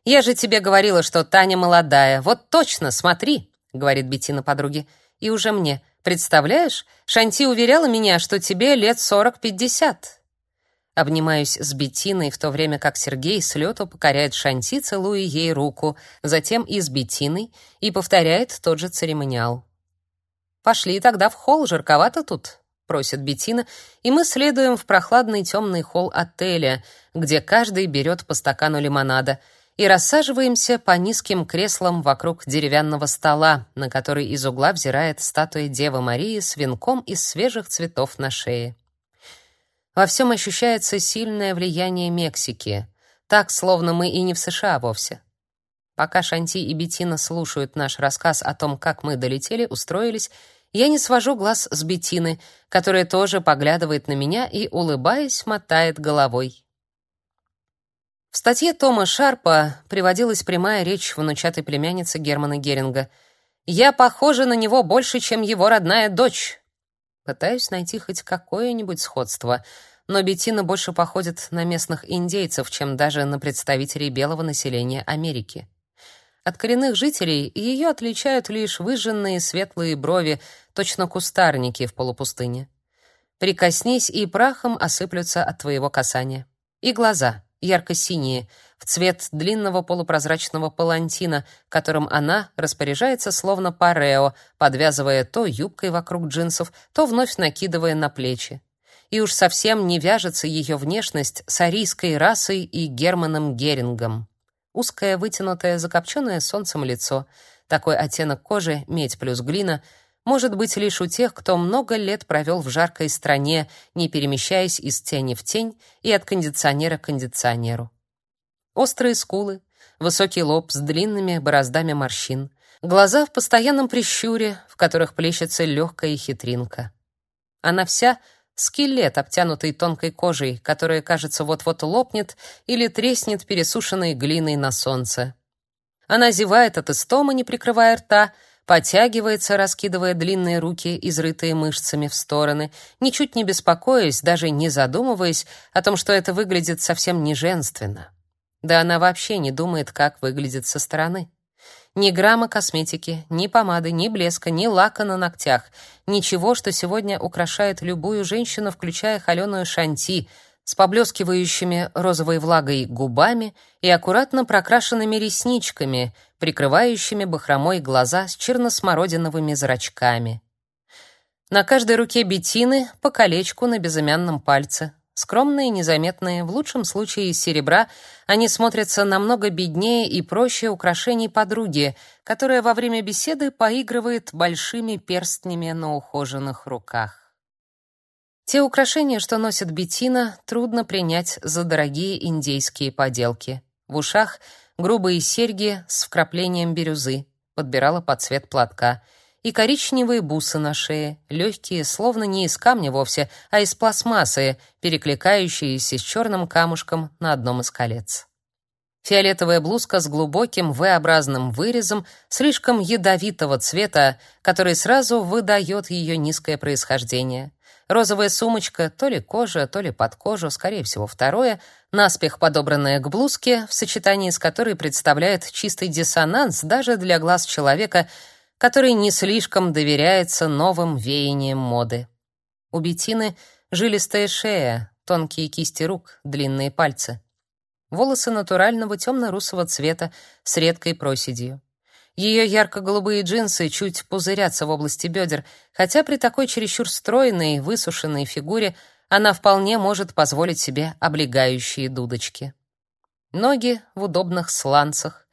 Я же тебе говорила, что Таня молодая. Вот точно, смотри, говорит Бетина подруге. И уже мне. Представляешь, Шанти уверяла меня, что тебе лет сорок-пятьдесят. Обнимаюсь с Бетиной, в то время как Сергей с лету покоряет Шанти, целуя ей руку, затем и с Бетиной, и повторяет тот же церемониал. «Пошли тогда в холл, жарковато тут», — просит Бетина, и мы следуем в прохладный темный холл отеля, где каждый берет по стакану лимонада — и рассаживаемся по низким креслам вокруг деревянного стола, на который из угла взирает статуя Девы Марии с венком из свежих цветов на шее. Во всем ощущается сильное влияние Мексики, так, словно мы и не в США вовсе. Пока Шанти и Бетина слушают наш рассказ о том, как мы долетели, устроились, я не свожу глаз с Бетины, которая тоже поглядывает на меня и, улыбаясь, мотает головой. В статье Тома Шарпа приводилась прямая речь внучатой племянницы Германа Геринга. «Я похожа на него больше, чем его родная дочь». Пытаюсь найти хоть какое-нибудь сходство, но Беттина больше походит на местных индейцев, чем даже на представителей белого населения Америки. От коренных жителей ее отличают лишь выжженные светлые брови, точно кустарники в полупустыне. Прикоснись, и прахом осыплются от твоего касания. И глаза — ярко-синие, в цвет длинного полупрозрачного палантина, которым она распоряжается словно парео, подвязывая то юбкой вокруг джинсов, то вновь накидывая на плечи. И уж совсем не вяжется ее внешность с арийской расой и Германом Герингом. Узкое, вытянутое, закопченное солнцем лицо, такой оттенок кожи, медь плюс глина — может быть лишь у тех, кто много лет провел в жаркой стране, не перемещаясь из тени в тень и от кондиционера к кондиционеру. Острые скулы, высокий лоб с длинными бороздами морщин, глаза в постоянном прищуре, в которых плещется легкая хитринка. Она вся скелет, обтянутый тонкой кожей, которая, кажется, вот-вот лопнет или треснет пересушенной глиной на солнце. Она зевает от истома, не прикрывая рта, потягивается, раскидывая длинные руки, изрытые мышцами в стороны, ничуть не беспокоясь, даже не задумываясь о том, что это выглядит совсем не женственно. Да она вообще не думает, как выглядит со стороны. Ни грамма косметики, ни помады, ни блеска, ни лака на ногтях. Ничего, что сегодня украшает любую женщину, включая холеную шанти, с поблескивающими розовой влагой губами и аккуратно прокрашенными ресничками, прикрывающими бахромой глаза с черносмородиновыми зрачками. На каждой руке Бетины по колечку на безымянном пальце, Скромные, незаметные, в лучшем случае из серебра, они смотрятся намного беднее и проще украшений подруги, которая во время беседы поигрывает большими перстнями на ухоженных руках. Те украшения, что носит Бетина, трудно принять за дорогие индейские поделки. В ушах грубые серьги с вкраплением бирюзы, подбирала под цвет платка — и коричневые бусы на шее, легкие, словно не из камня вовсе, а из пластмассы, перекликающиеся с черным камушком на одном из колец. Фиолетовая блузка с глубоким V-образным вырезом, слишком ядовитого цвета, который сразу выдает ее низкое происхождение. Розовая сумочка, то ли кожа, то ли под кожу, скорее всего, второе, наспех подобранная к блузке, в сочетании с которой представляет чистый диссонанс даже для глаз человека, который не слишком доверяется новым веяниям моды. У Бетины жилистая шея, тонкие кисти рук, длинные пальцы. Волосы натурального темно-русого цвета с редкой проседью. Ее ярко-голубые джинсы чуть пузырятся в области бедер, хотя при такой чересчур стройной, высушенной фигуре она вполне может позволить себе облегающие дудочки. Ноги в удобных сланцах.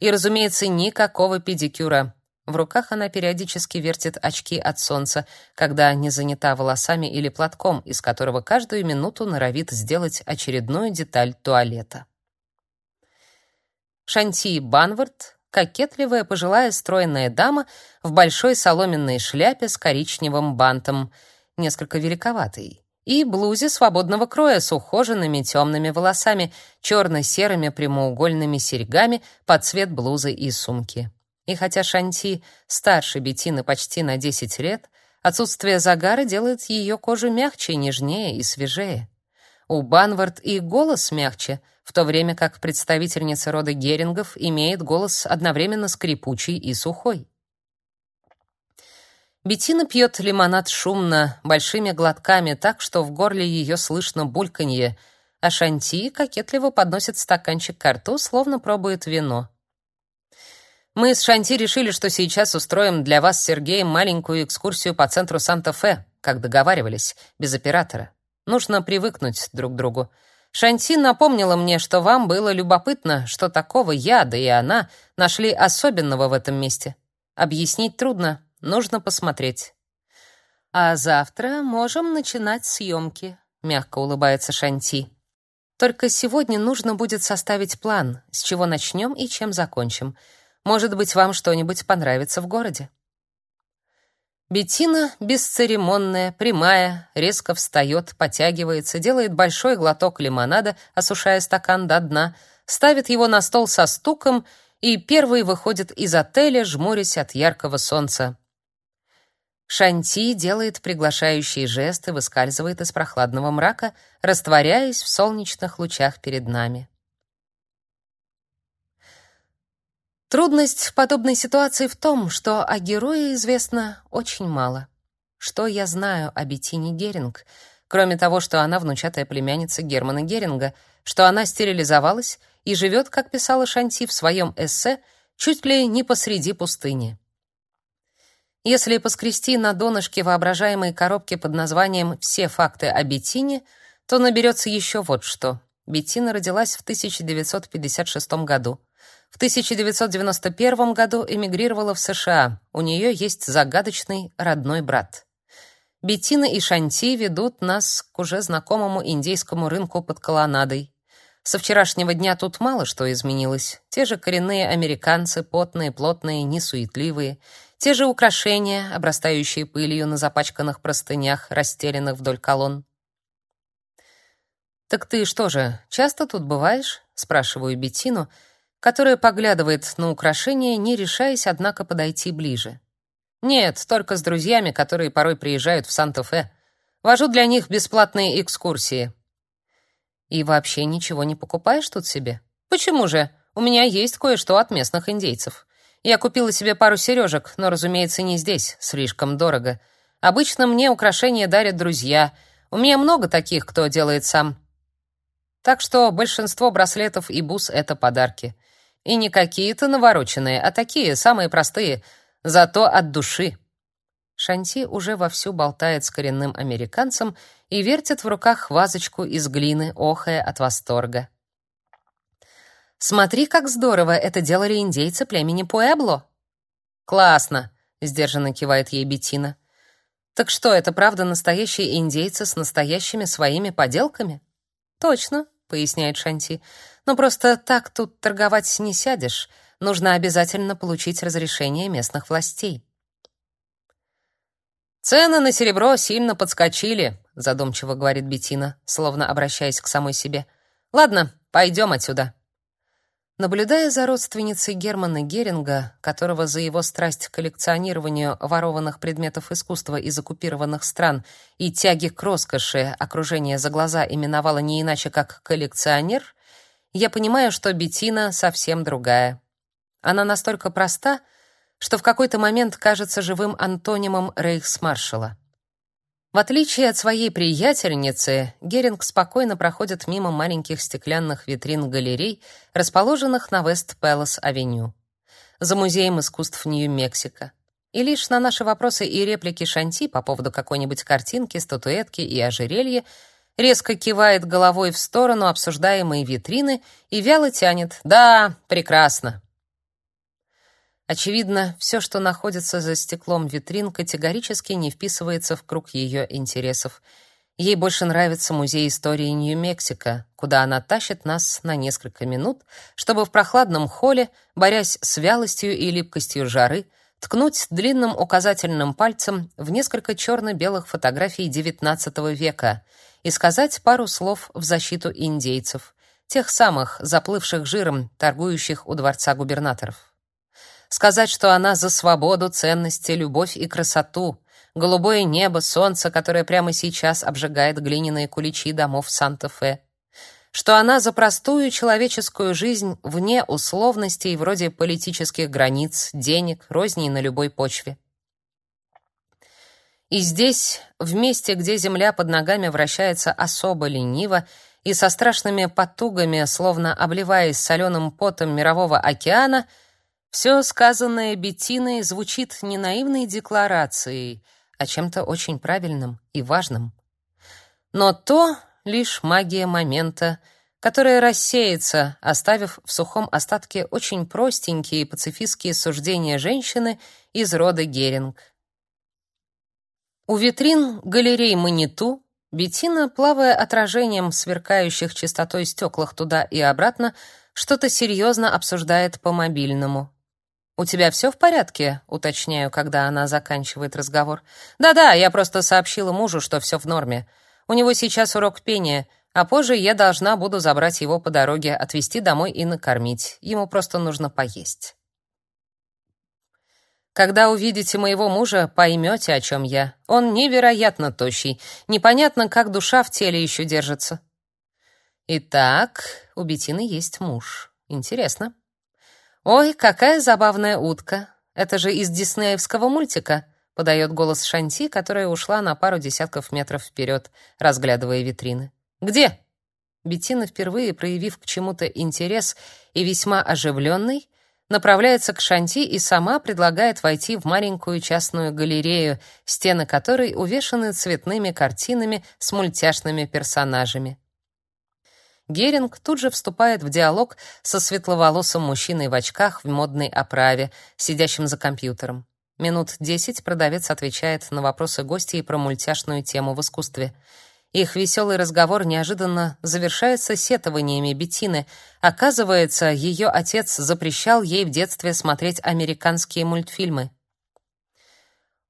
И, разумеется, никакого педикюра. В руках она периодически вертит очки от солнца, когда не занята волосами или платком, из которого каждую минуту норовит сделать очередную деталь туалета. Шанти Банвард — кокетливая пожилая стройная дама в большой соломенной шляпе с коричневым бантом, несколько великоватой, и блузе свободного кроя с ухоженными темными волосами, черно-серыми прямоугольными серьгами под цвет блузы и сумки. И хотя Шанти старше Бетины почти на 10 лет, отсутствие загара делает ее кожу мягче, нежнее и свежее. У Банвард и голос мягче, в то время как представительница рода Герингов имеет голос одновременно скрипучий и сухой. Бетина пьет лимонад шумно, большими глотками, так что в горле ее слышно бульканье, а Шанти кокетливо подносит стаканчик к рту, словно пробует вино. Мы с Шанти решили, что сейчас устроим для вас Сергеем маленькую экскурсию по центру Санта-Фе, как договаривались, без оператора. Нужно привыкнуть друг к другу. Шанти напомнила мне, что вам было любопытно, что такого я, да и она, нашли особенного в этом месте. Объяснить трудно, нужно посмотреть. А завтра можем начинать съемки», — мягко улыбается Шанти. Только сегодня нужно будет составить план, с чего начнем и чем закончим. Может быть, вам что-нибудь понравится в городе. Беттина бесцеремонная, прямая, резко встает, потягивается, делает большой глоток лимонада, осушая стакан до дна, ставит его на стол со стуком и первый выходит из отеля, жмурясь от яркого солнца. Шанти делает приглашающие жесты, выскальзывает из прохладного мрака, растворяясь в солнечных лучах перед нами. Трудность подобной ситуации в том, что о герое известно очень мало. Что я знаю о Беттине Геринг, кроме того, что она внучатая племянница Германа Геринга, что она стерилизовалась и живет, как писала Шанти в своем эссе, чуть ли не посреди пустыни. Если поскрести на донышке воображаемой коробки под названием «Все факты о Беттине», то наберется еще вот что. Беттина родилась в 1956 году. В 1991 году эмигрировала в США. У нее есть загадочный родной брат. Беттина и Шанти ведут нас к уже знакомому индейскому рынку под колоннадой. Со вчерашнего дня тут мало что изменилось. Те же коренные американцы, потные, плотные, несуетливые. Те же украшения, обрастающие пылью на запачканных простынях, расстеленных вдоль колонн. «Так ты что же, часто тут бываешь?» — спрашиваю Беттину, — которая поглядывает на украшение, не решаясь, однако, подойти ближе. Нет, только с друзьями, которые порой приезжают в Санта-Фе. Вожу для них бесплатные экскурсии. И вообще ничего не покупаешь тут себе? Почему же? У меня есть кое-что от местных индейцев. Я купила себе пару сережек, но, разумеется, не здесь, слишком дорого. Обычно мне украшения дарят друзья. У меня много таких, кто делает сам. Так что большинство браслетов и бус это подарки. И не какие-то навороченные, а такие, самые простые, зато от души. Шанти уже вовсю болтает с коренным американцем и вертит в руках вазочку из глины, охая от восторга. «Смотри, как здорово это делали индейцы племени Пуэбло!» «Классно!» — сдержанно кивает ей Бетина. «Так что, это правда настоящие индейцы с настоящими своими поделками?» «Точно», — поясняет Шанти. «Но просто так тут торговать не сядешь. Нужно обязательно получить разрешение местных властей». Цены на серебро сильно подскочили, задумчиво говорит Бетина, словно обращаясь к самой себе. Ладно, пойдем отсюда. Наблюдая за родственницей Германа Геринга, которого за его страсть к коллекционированию ворованных предметов искусства из оккупированных стран и тяги к роскоши окружение за глаза именовало не иначе как коллекционер, я понимаю, что Бетина совсем другая. Она настолько проста, что в какой-то момент кажется живым антонимом рейхсмаршала. В отличие от своей приятельницы, Геринг спокойно проходит мимо маленьких стеклянных витрин галерей, расположенных на Вест-Пэлас-авеню, за музеем искусств Нью-Мексико. И лишь на наши вопросы и реплики Шанти по поводу какой-нибудь картинки, статуэтки и ожерелья резко кивает головой в сторону обсуждаемой витрины и вяло тянет: "Да, прекрасно". Очевидно, все, что находится за стеклом витрин, категорически не вписывается в круг ее интересов. Ей больше нравится музей истории Нью-Мексико, куда она тащит нас на несколько минут, чтобы в прохладном холле, борясь с вялостью и липкостью жары, ткнуть длинным указательным пальцем в несколько черно-белых фотографий XIX века и сказать пару слов в защиту индейцев, тех самых, заплывших жиром, торгующих у дворца губернаторов. Сказать, что она за свободу, ценности, любовь и красоту, голубое небо, солнце, которое прямо сейчас обжигает глиняные куличи домов Санта-Фе, что она за простую человеческую жизнь вне условностей вроде политических границ, денег, розней на любой почве. И здесь, в месте, где земля под ногами вращается особо лениво и со страшными потугами, словно обливаясь соленым потом мирового океана, все сказанное Беттиной звучит не наивной декларацией, а чем-то очень правильным и важным. Но то лишь магия момента, которая рассеется, оставив в сухом остатке очень простенькие пацифистские суждения женщины из рода Геринг. У витрин галерей Маниту Беттина, плавая отражением сверкающих чистотой стеклах туда и обратно, что-то серьезно обсуждает по мобильному. «У тебя все в порядке?» — уточняю, когда она заканчивает разговор. «Да-да, я просто сообщила мужу, что все в норме. У него сейчас урок пения, а позже я должна буду забрать его по дороге, отвезти домой и накормить. Ему просто нужно поесть». Когда увидите моего мужа, поймете, о чем я. Он невероятно тощий. Непонятно, как душа в теле еще держится. Итак, у Бетины есть муж. Интересно. «Ой, какая забавная утка! Это же из диснеевского мультика!» — подает голос Шанти, которая ушла на пару десятков метров вперед, разглядывая витрины. «Где?» Беттина, впервые проявив к чему-то интерес и весьма оживленный, направляется к Шанти и сама предлагает войти в маленькую частную галерею, стены которой увешаны цветными картинами с мультяшными персонажами. Геринг тут же вступает в диалог со светловолосым мужчиной в очках в модной оправе, сидящим за компьютером. Минут десять продавец отвечает на вопросы гостей про мультяшную тему в искусстве. Их веселый разговор неожиданно завершается сетованиями Беттины. Оказывается, ее отец запрещал ей в детстве смотреть американские мультфильмы.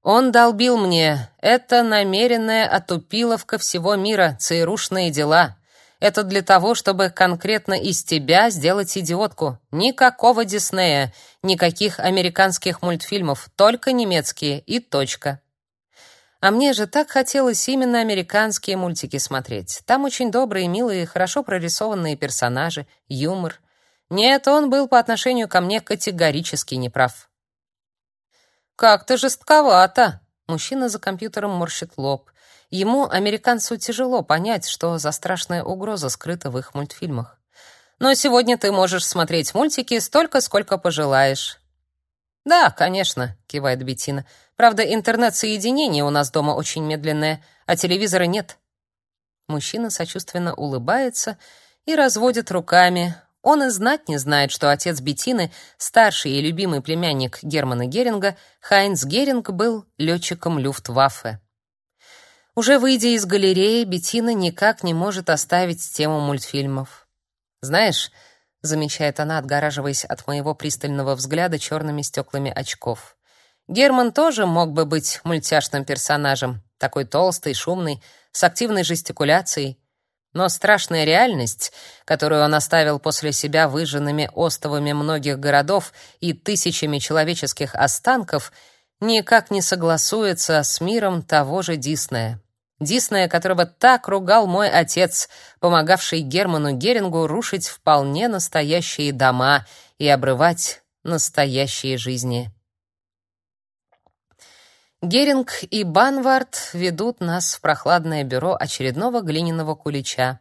Он долбил мне: "Это намеренная отупиловка всего мира, ЦРУшные дела. Это для того, чтобы конкретно из тебя сделать идиотку. Никакого Диснея, никаких американских мультфильмов, только немецкие и точка. А мне же так хотелось именно американские мультики смотреть. Там очень добрые, милые, хорошо прорисованные персонажи, юмор. Нет, он был по отношению ко мне категорически неправ. Как-то жестковато. Мужчина за компьютером морщит лоб. Ему, американцу, тяжело понять, что за страшная угроза скрыта в их мультфильмах. Но сегодня ты можешь смотреть мультики столько, сколько пожелаешь. Да, конечно, кивает Бетина. Правда, интернет-соединение у нас дома очень медленное, а телевизора нет. Мужчина сочувственно улыбается и разводит руками. Он и знать не знает, что отец Бетины, старший и любимый племянник Германа Геринга, Хайнц Геринг, был летчиком Люфтваффе. Уже выйдя из галереи, Бетина никак не может оставить тему мультфильмов. Знаешь, замечает она, отгораживаясь от моего пристального взгляда черными стеклами очков. Герман тоже мог бы быть мультяшным персонажем, такой толстый, шумный, с активной жестикуляцией. Но страшная реальность, которую он оставил после себя выжженными остовами многих городов и тысячами человеческих останков, никак не согласуется с миром того же Диснея. Диснея, которого так ругал мой отец, помогавший Герману Герингу рушить вполне настоящие дома и обрывать настоящие жизни. Геринг и Банвард ведут нас в прохладное бюро очередного глиняного кулича.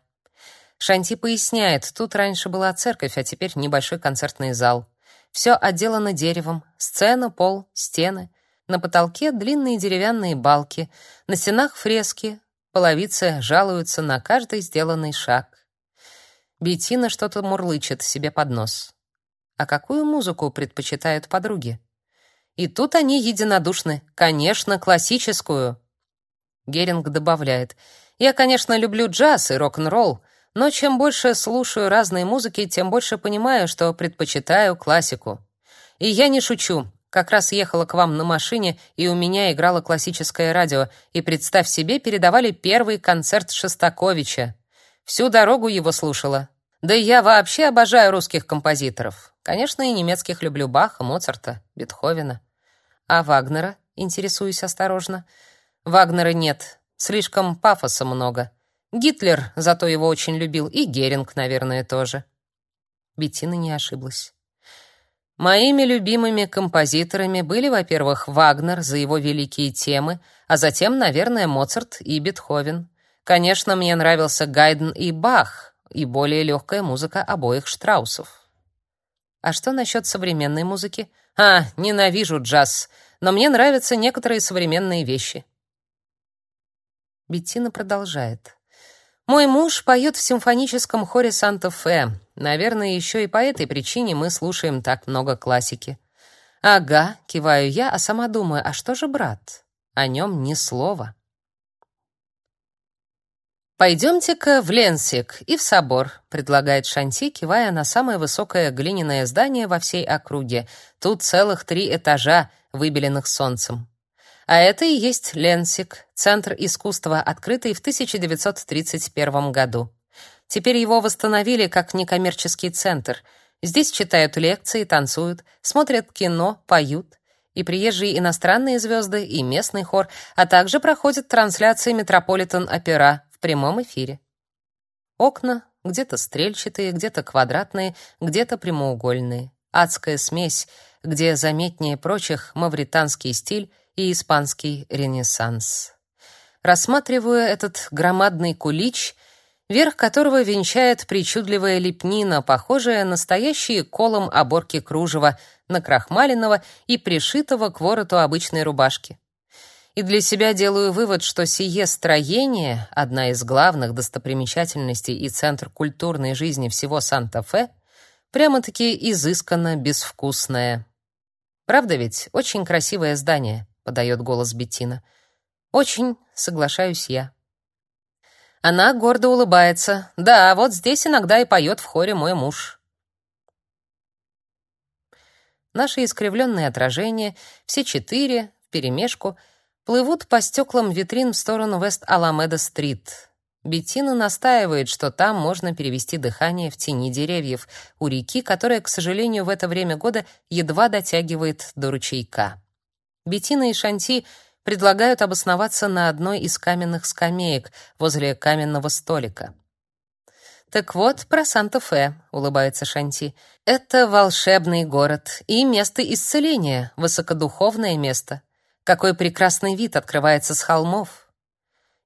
Шанти поясняет, тут раньше была церковь, а теперь небольшой концертный зал. Все отделано деревом, сцена, пол, стены. На потолке длинные деревянные балки, на стенах фрески, половицы жалуются на каждый сделанный шаг. Бетина что-то мурлычет себе под нос. А какую музыку предпочитают подруги? И тут они единодушны. Конечно, классическую. Геринг добавляет: "Я, конечно, люблю джаз и рок-н-ролл, но чем больше слушаю разной музыки, тем больше понимаю, что предпочитаю классику. И я не шучу. Как раз ехала к вам на машине, и у меня играло классическое радио, и представь себе, передавали первый концерт Шостаковича. Всю дорогу его слушала. Да и я вообще обожаю русских композиторов. Конечно, и немецких люблю Баха, Моцарта, Бетховена. А Вагнера, интересуюсь осторожно. Вагнера нет, слишком пафоса много. Гитлер зато его очень любил, и Геринг, наверное, тоже. Беттина не ошиблась. Моими любимыми композиторами были, во-первых, Вагнер за его великие темы, а затем, наверное, Моцарт и Бетховен. Конечно, мне нравился Гайден и Бах, и более легкая музыка обоих Штраусов. А что насчет современной музыки? А, ненавижу джаз, но мне нравятся некоторые современные вещи. Беттина продолжает. Мой муж поет в симфоническом хоре Санта-Фе. Наверное, еще и по этой причине мы слушаем так много классики. Ага, киваю я, а сама думаю, а что же брат? О нем ни слова. Пойдемте-ка в Ленсик и в собор, предлагает Шанти, кивая на самое высокое глиняное здание во всей округе. Тут целых три этажа, выбеленных солнцем. А это и есть Ленсик, центр искусства, открытый в 1931 году. Теперь его восстановили как некоммерческий центр. Здесь читают лекции, танцуют, смотрят кино, поют. И приезжие иностранные звезды, и местный хор, а также проходят трансляции Метрополитен-опера в прямом эфире. Окна где-то стрельчатые, где-то квадратные, где-то прямоугольные. Адская смесь, где заметнее прочих мавританский стиль и испанский ренессанс. Рассматриваю этот громадный кулич, верх которого венчает причудливая лепнина, похожая на настоящие колом оборки кружева, накрахмаленного и пришитого к вороту обычной рубашки. И для себя делаю вывод, что сие строение, одна из главных достопримечательностей и центр культурной жизни всего Санта-Фе, прямо-таки изысканно безвкусное. Правда ведь? Очень красивое здание подает голос Беттина. Очень, соглашаюсь я. Она гордо улыбается. Да, вот здесь иногда и поет в хоре мой муж. Наши искривленные отражения, все четыре, вперемешку, плывут по стеклам витрин в сторону Вест-Аламеда-стрит. Беттина настаивает, что там можно перевести дыхание в тени деревьев у реки, которая, к сожалению, в это время года едва дотягивает до ручейка. Беттина и Шанти предлагают обосноваться на одной из каменных скамеек возле каменного столика. Так вот, про Санта-Фе, улыбается Шанти. Это волшебный город и место исцеления, высокодуховное место. Какой прекрасный вид открывается с холмов.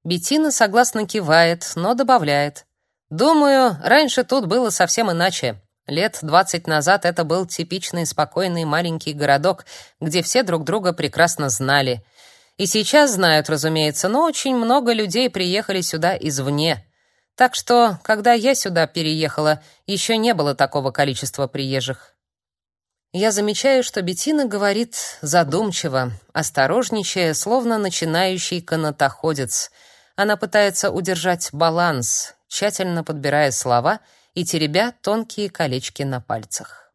Бетина согласно кивает, но добавляет: "Думаю, раньше тут было совсем иначе. Лет двадцать назад это был типичный спокойный маленький городок, где все друг друга прекрасно знали. И сейчас знают, разумеется, но очень много людей приехали сюда извне. Так что, когда я сюда переехала, еще не было такого количества приезжих. Я замечаю, что Бетина говорит задумчиво, осторожничая, словно начинающий канатоходец. Она пытается удержать баланс, тщательно подбирая слова и теребя тонкие колечки на пальцах.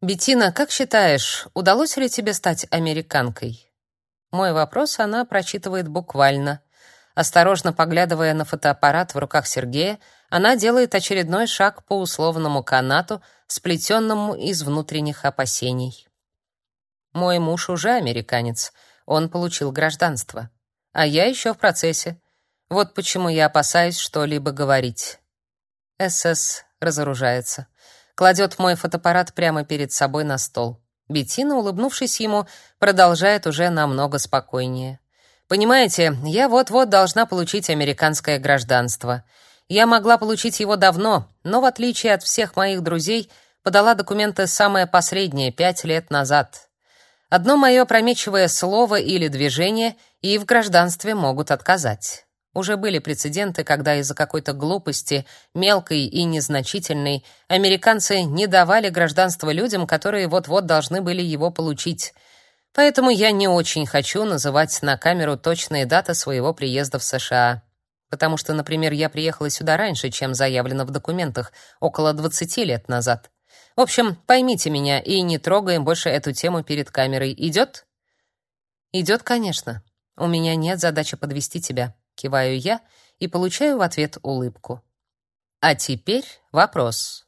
Бетина, как считаешь, удалось ли тебе стать американкой? Мой вопрос она прочитывает буквально. Осторожно поглядывая на фотоаппарат в руках Сергея, она делает очередной шаг по условному канату, сплетенному из внутренних опасений. Мой муж уже американец. Он получил гражданство. А я еще в процессе. Вот почему я опасаюсь что-либо говорить. СС разоружается. Кладет мой фотоаппарат прямо перед собой на стол. Бетина, улыбнувшись ему, продолжает уже намного спокойнее. Понимаете, я вот-вот должна получить американское гражданство. Я могла получить его давно, но в отличие от всех моих друзей, подала документы самое последнее, пять лет назад. Одно мое опрометчивое слово или движение, и в гражданстве могут отказать. Уже были прецеденты, когда из-за какой-то глупости, мелкой и незначительной, американцы не давали гражданство людям, которые вот-вот должны были его получить. Поэтому я не очень хочу называть на камеру точные даты своего приезда в США. Потому что, например, я приехала сюда раньше, чем заявлено в документах, около 20 лет назад. В общем, поймите меня и не трогаем больше эту тему перед камерой. Идет? Идет, конечно. У меня нет задачи подвести тебя, киваю я и получаю в ответ улыбку. А теперь вопрос.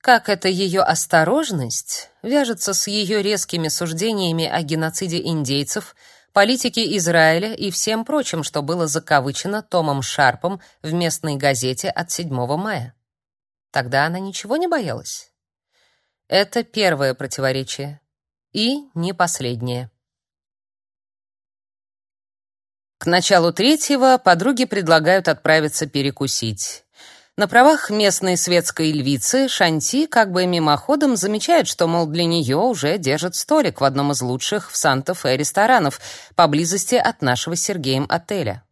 Как эта ее осторожность вяжется с ее резкими суждениями о геноциде индейцев, политике Израиля и всем прочим, что было закавычено Томом Шарпом в местной газете от 7 мая. Тогда она ничего не боялась. Это первое противоречие. И не последнее. К началу третьего подруги предлагают отправиться перекусить. На правах местной светской львицы Шанти как бы мимоходом замечает, что, мол, для нее уже держат столик в одном из лучших в Санта-Фе ресторанов, поблизости от нашего Сергеем отеля.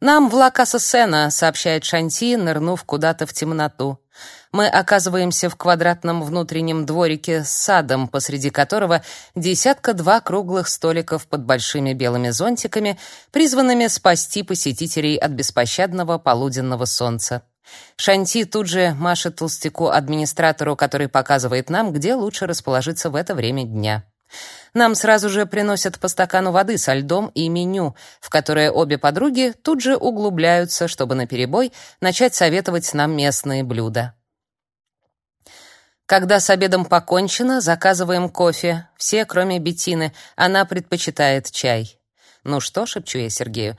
«Нам в Ла Каса Сена», — сообщает Шанти, нырнув куда-то в темноту. Мы оказываемся в квадратном внутреннем дворике с садом, посреди которого десятка-два круглых столиков под большими белыми зонтиками, призванными спасти посетителей от беспощадного полуденного солнца. Шанти тут же машет толстяку-администратору, который показывает нам, где лучше расположиться в это время дня. Нам сразу же приносят по стакану воды со льдом и меню, в которое обе подруги тут же углубляются, чтобы наперебой начать советовать нам местные блюда. Когда с обедом покончено, заказываем кофе. Все, кроме Бетины. Она предпочитает чай. Ну что, шепчу я Сергею,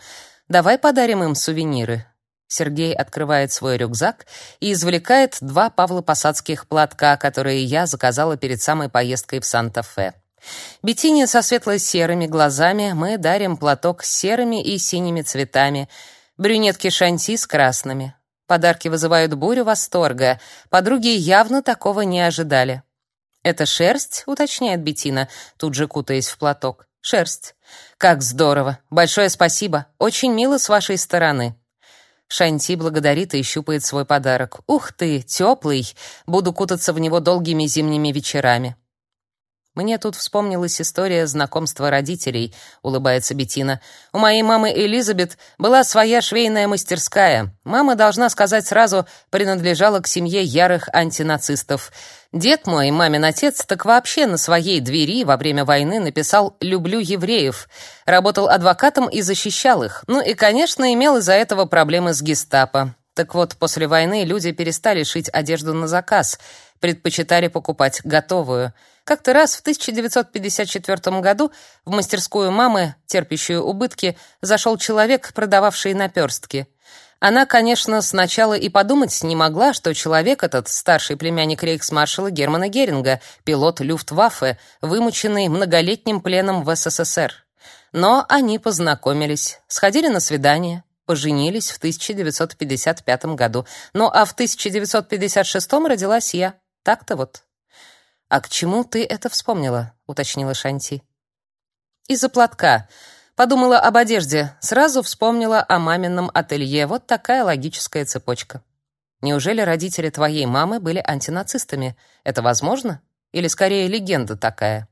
давай подарим им сувениры. Сергей открывает свой рюкзак и извлекает два павлопосадских платка, которые я заказала перед самой поездкой в Санта-Фе. Бетине со светло-серыми глазами мы дарим платок с серыми и синими цветами, брюнетке Шанти с красными. Подарки вызывают бурю восторга. Подруги явно такого не ожидали. «Это шерсть?» — уточняет Бетина, тут же кутаясь в платок. «Шерсть. Как здорово. Большое спасибо. Очень мило с вашей стороны». Шанти благодарит и щупает свой подарок. «Ух ты, теплый. Буду кутаться в него долгими зимними вечерами». Мне тут вспомнилась история знакомства родителей, улыбается Бетина. У моей мамы Элизабет была своя швейная мастерская. Мама, должна сказать сразу, принадлежала к семье ярых антинацистов. Дед мой, мамин отец, так вообще на своей двери во время войны написал «люблю евреев». Работал адвокатом и защищал их. Ну и, конечно, имел из-за этого проблемы с гестапо. Так вот, после войны люди перестали шить одежду на заказ, предпочитали покупать готовую. Как-то раз в 1954 году в мастерскую мамы, терпящую убытки, зашел человек, продававший наперстки. Она, конечно, сначала и подумать не могла, что человек этот старший племянник рейхсмаршала Германа Геринга, пилот Люфтваффе, вымученный многолетним пленом в СССР. Но они познакомились, сходили на свидание, поженились в 1955 году. Ну а в 1956 родилась я. Так-то вот. «А к чему ты это вспомнила?» — уточнила Шанти. «Из-за платка. Подумала об одежде. Сразу вспомнила о мамином ателье. Вот такая логическая цепочка. Неужели родители твоей мамы были антинацистами? Это возможно? Или скорее легенда такая?»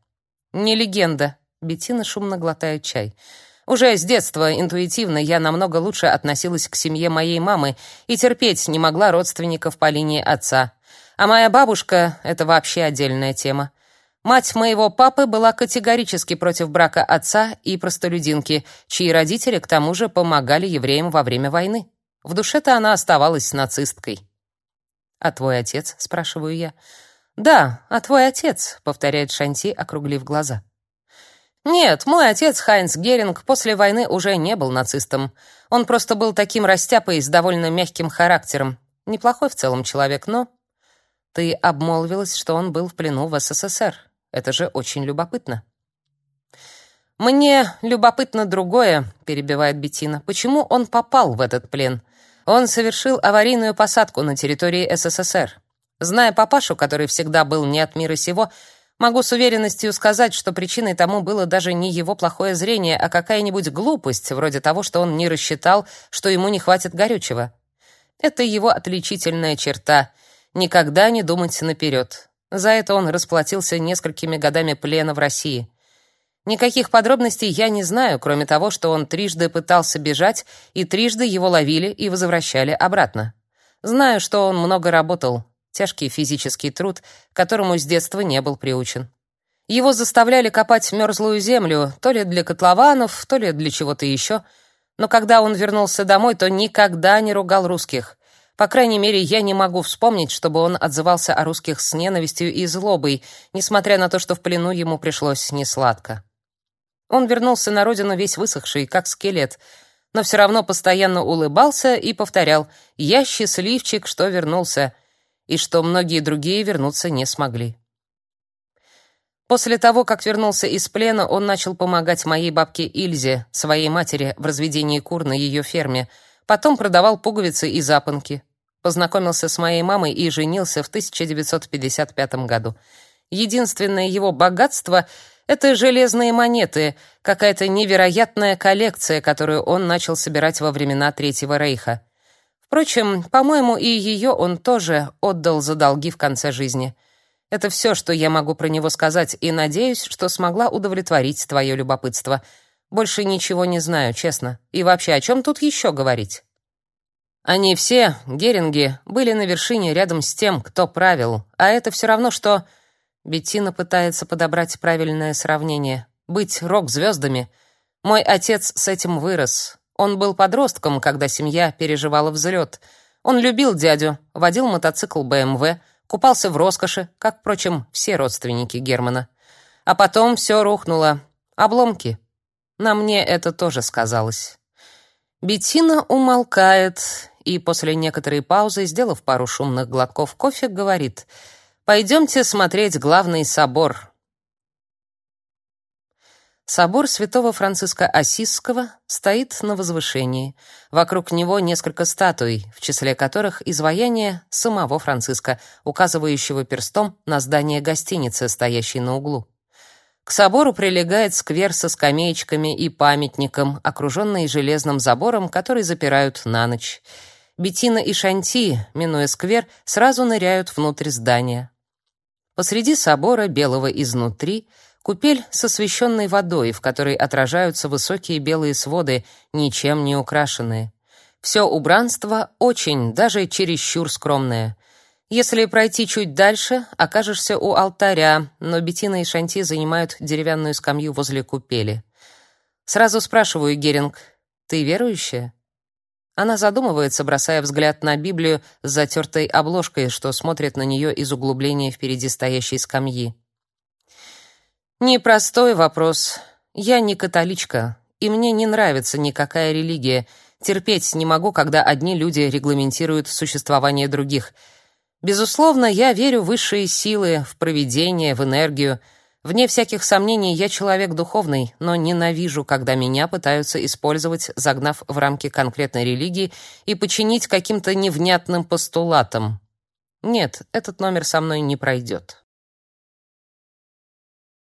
«Не легенда», — Беттина шумно глотает чай. «Уже с детства интуитивно я намного лучше относилась к семье моей мамы и терпеть не могла родственников по линии отца». А моя бабушка — это вообще отдельная тема. Мать моего папы была категорически против брака отца и простолюдинки, чьи родители, к тому же, помогали евреям во время войны. В душе-то она оставалась нацисткой. «А твой отец?» — спрашиваю я. «Да, а твой отец», — повторяет Шанти, округлив глаза. «Нет, мой отец, Хайнц Геринг, после войны уже не был нацистом. Он просто был таким растяпой с довольно мягким характером. Неплохой в целом человек, но ты обмолвилась, что он был в плену в СССР. Это же очень любопытно. Мне любопытно другое, перебивает Бетина. Почему он попал в этот плен? Он совершил аварийную посадку на территории СССР. Зная папашу, который всегда был не от мира сего, могу с уверенностью сказать, что причиной тому было даже не его плохое зрение, а какая-нибудь глупость, вроде того, что он не рассчитал, что ему не хватит горючего. Это его отличительная черта — никогда не думать наперед. За это он расплатился несколькими годами плена в России. Никаких подробностей я не знаю, кроме того, что он трижды пытался бежать, и трижды его ловили и возвращали обратно. Знаю, что он много работал, тяжкий физический труд, которому с детства не был приучен. Его заставляли копать мерзлую землю, то ли для котлованов, то ли для чего-то еще. Но когда он вернулся домой, то никогда не ругал русских. По крайней мере, я не могу вспомнить, чтобы он отзывался о русских с ненавистью и злобой, несмотря на то, что в плену ему пришлось несладко. Он вернулся на родину весь высохший, как скелет, но все равно постоянно улыбался и повторял «Я счастливчик, что вернулся», и что многие другие вернуться не смогли. После того, как вернулся из плена, он начал помогать моей бабке Ильзе, своей матери, в разведении кур на ее ферме, потом продавал пуговицы и запонки. Познакомился с моей мамой и женился в 1955 году. Единственное его богатство — это железные монеты, какая-то невероятная коллекция, которую он начал собирать во времена Третьего Рейха. Впрочем, по-моему, и ее он тоже отдал за долги в конце жизни. Это все, что я могу про него сказать, и надеюсь, что смогла удовлетворить твое любопытство. Больше ничего не знаю, честно. И вообще, о чем тут еще говорить? Они все, Геринги, были на вершине рядом с тем, кто правил, а это все равно, что... Беттина пытается подобрать правильное сравнение. Быть рок-звездами. Мой отец с этим вырос. Он был подростком, когда семья переживала взлет. Он любил дядю, водил мотоцикл БМВ, купался в роскоши, как, впрочем, все родственники Германа. А потом все рухнуло. Обломки. На мне это тоже сказалось. Беттина умолкает, и после некоторой паузы, сделав пару шумных глотков кофе, говорит: «Пойдемте смотреть главный собор". Собор Святого Франциска Ассизского стоит на возвышении. Вокруг него несколько статуй, в числе которых изваяние самого Франциска, указывающего перстом на здание гостиницы, стоящей на углу. К собору прилегает сквер со скамеечками и памятником, окруженный железным забором, который запирают на ночь. Бетина и Шанти, минуя сквер, сразу ныряют внутрь здания. Посреди собора, белого изнутри, купель с освещенной водой, в которой отражаются высокие белые своды, ничем не украшенные. Все убранство очень, даже чересчур скромное. Если пройти чуть дальше, окажешься у алтаря, но Бетина и Шанти занимают деревянную скамью возле купели. Сразу спрашиваю Геринг, ты верующая? Она задумывается, бросая взгляд на Библию с затертой обложкой, что смотрит на нее из углубления впереди стоящей скамьи. Непростой вопрос. Я не католичка, и мне не нравится никакая религия. Терпеть не могу, когда одни люди регламентируют существование других — Безусловно, я верю в высшие силы, в провидение, в энергию. Вне всяких сомнений, я человек духовный, но ненавижу, когда меня пытаются использовать, загнав в рамки конкретной религии и подчинить каким-то невнятным постулатам. Нет, этот номер со мной не пройдет.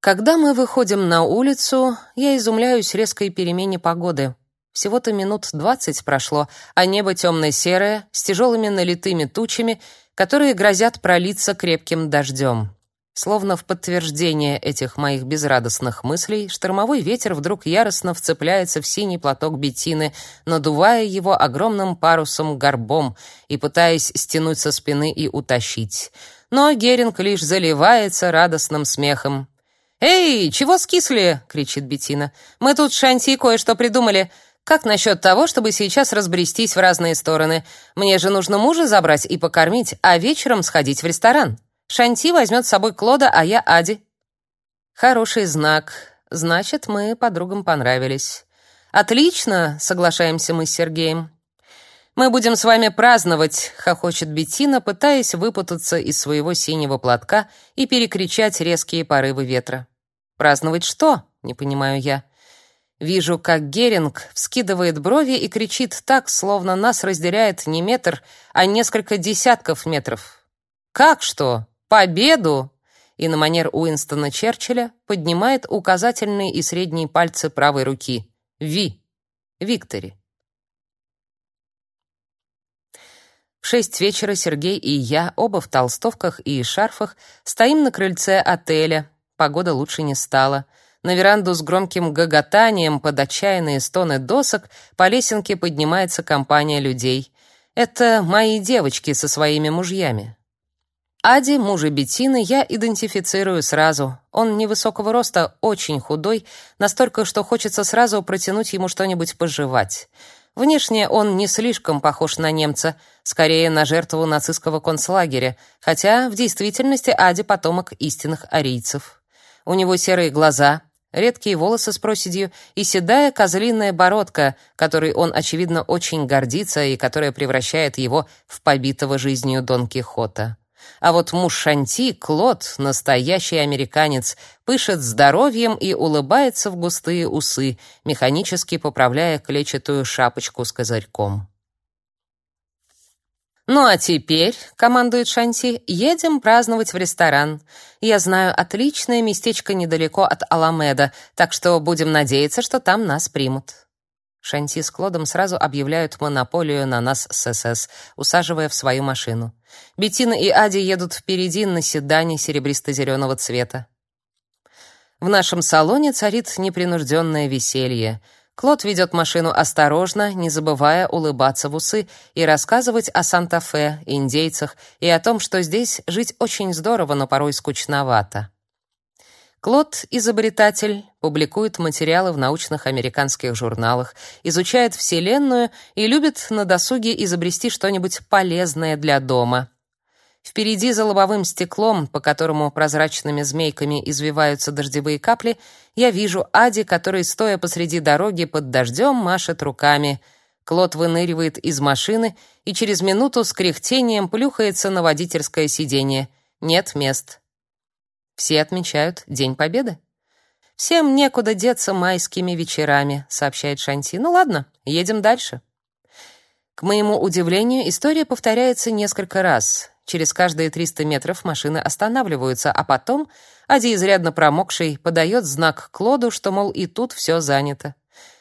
Когда мы выходим на улицу, я изумляюсь резкой перемене погоды. Всего-то минут двадцать прошло, а небо темно-серое, с тяжелыми налитыми тучами — которые грозят пролиться крепким дождем. Словно в подтверждение этих моих безрадостных мыслей, штормовой ветер вдруг яростно вцепляется в синий платок Бетины, надувая его огромным парусом-горбом и пытаясь стянуть со спины и утащить. Но Геринг лишь заливается радостным смехом. «Эй, чего скисли?» — кричит Бетина. «Мы тут Шанти кое-что придумали. Как насчет того, чтобы сейчас разбрестись в разные стороны? Мне же нужно мужа забрать и покормить, а вечером сходить в ресторан. Шанти возьмет с собой Клода, а я Ади. Хороший знак. Значит, мы подругам понравились. Отлично, соглашаемся мы с Сергеем. Мы будем с вами праздновать, хохочет Бетина, пытаясь выпутаться из своего синего платка и перекричать резкие порывы ветра. Праздновать что? Не понимаю я. Вижу, как Геринг вскидывает брови и кричит так, словно нас разделяет не метр, а несколько десятков метров. «Как что? Победу!» И на манер Уинстона Черчилля поднимает указательные и средние пальцы правой руки. «Ви! Виктори!» В шесть вечера Сергей и я, оба в толстовках и шарфах, стоим на крыльце отеля. Погода лучше не стала. На веранду с громким гоготанием под отчаянные стоны досок по лесенке поднимается компания людей. Это мои девочки со своими мужьями. Ади, мужа Бетины, я идентифицирую сразу. Он невысокого роста, очень худой, настолько, что хочется сразу протянуть ему что-нибудь пожевать. Внешне он не слишком похож на немца, скорее на жертву нацистского концлагеря, хотя в действительности Ади потомок истинных арийцев. У него серые глаза, редкие волосы с проседью и седая козлиная бородка, которой он, очевидно, очень гордится и которая превращает его в побитого жизнью Дон Кихота. А вот муж Шанти, Клод, настоящий американец, пышет здоровьем и улыбается в густые усы, механически поправляя клетчатую шапочку с козырьком. «Ну а теперь», — командует Шанти, — «едем праздновать в ресторан. Я знаю отличное местечко недалеко от Аламеда, так что будем надеяться, что там нас примут». Шанти с Клодом сразу объявляют монополию на нас с СС, усаживая в свою машину. Бетина и Ади едут впереди на седане серебристо-зеленого цвета. В нашем салоне царит непринужденное веселье — Клод ведет машину осторожно, не забывая улыбаться в усы и рассказывать о Санта-Фе, индейцах и о том, что здесь жить очень здорово, но порой скучновато. Клод, изобретатель, публикует материалы в научных американских журналах, изучает Вселенную и любит на досуге изобрести что-нибудь полезное для дома. Впереди за лобовым стеклом, по которому прозрачными змейками извиваются дождевые капли, я вижу Ади, который, стоя посреди дороги под дождем, машет руками. Клод выныривает из машины и через минуту с кряхтением плюхается на водительское сиденье. Нет мест. Все отмечают День Победы. «Всем некуда деться майскими вечерами», — сообщает Шанти. «Ну ладно, едем дальше». К моему удивлению, история повторяется несколько раз. Через каждые 300 метров машины останавливаются, а потом Ади, изрядно промокший, подает знак Клоду, что, мол, и тут все занято.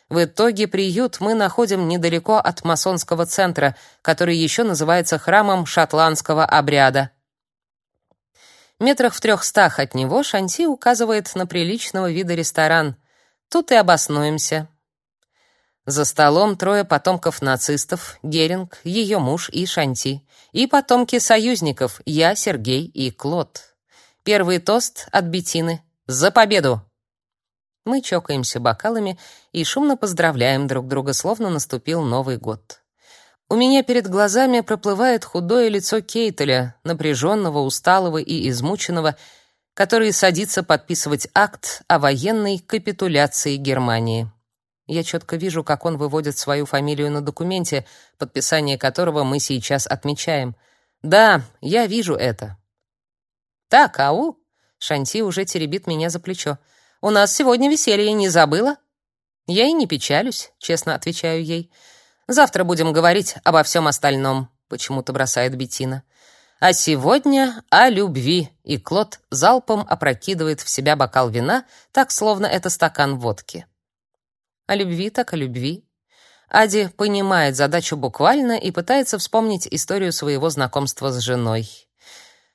В итоге приют мы находим недалеко от масонского центра, который еще называется храмом шотландского обряда. Метрах в трехстах от него Шанти указывает на приличного вида ресторан. Тут и обоснуемся. За столом трое потомков нацистов: Геринг, ее муж и Шанти, и потомки союзников: я, Сергей и Клод. Первый тост от Бетины: за победу. Мы чокаемся бокалами и шумно поздравляем друг друга, словно наступил Новый год. У меня перед глазами проплывает худое лицо Кейтеля, напряженного, усталого и измученного, который садится подписывать акт о военной капитуляции Германии. Я четко вижу, как он выводит свою фамилию на документе, подписание которого мы сейчас отмечаем. Да, я вижу это. Так, ау, Шанти уже теребит меня за плечо. У нас сегодня веселье, не забыла? Я и не печалюсь, честно отвечаю ей. Завтра будем говорить обо всем остальном, почему-то бросает Бетина. А сегодня о любви, и Клод залпом опрокидывает в себя бокал вина, так словно это стакан водки. О любви так о любви. Ади понимает задачу буквально и пытается вспомнить историю своего знакомства с женой.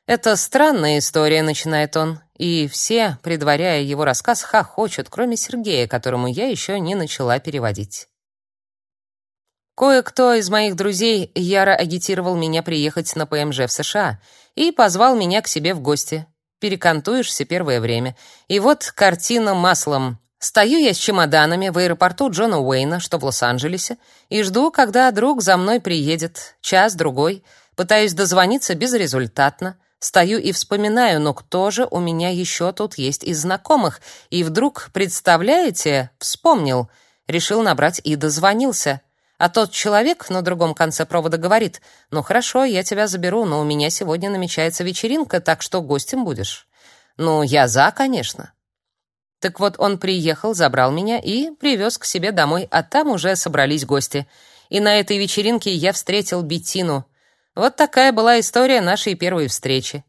«Это странная история», — начинает он, и все, предваряя его рассказ, хохочут, кроме Сергея, которому я еще не начала переводить. Кое-кто из моих друзей яро агитировал меня приехать на ПМЖ в США и позвал меня к себе в гости. Перекантуешься первое время. И вот картина маслом. Стою я с чемоданами в аэропорту Джона Уэйна, что в Лос-Анджелесе, и жду, когда друг за мной приедет. Час-другой. Пытаюсь дозвониться безрезультатно. Стою и вспоминаю, но кто же у меня еще тут есть из знакомых? И вдруг, представляете, вспомнил. Решил набрать и дозвонился. А тот человек на другом конце провода говорит, «Ну хорошо, я тебя заберу, но у меня сегодня намечается вечеринка, так что гостем будешь». Ну, я за, конечно. Так вот, он приехал, забрал меня и привез к себе домой, а там уже собрались гости. И на этой вечеринке я встретил Беттину. Вот такая была история нашей первой встречи.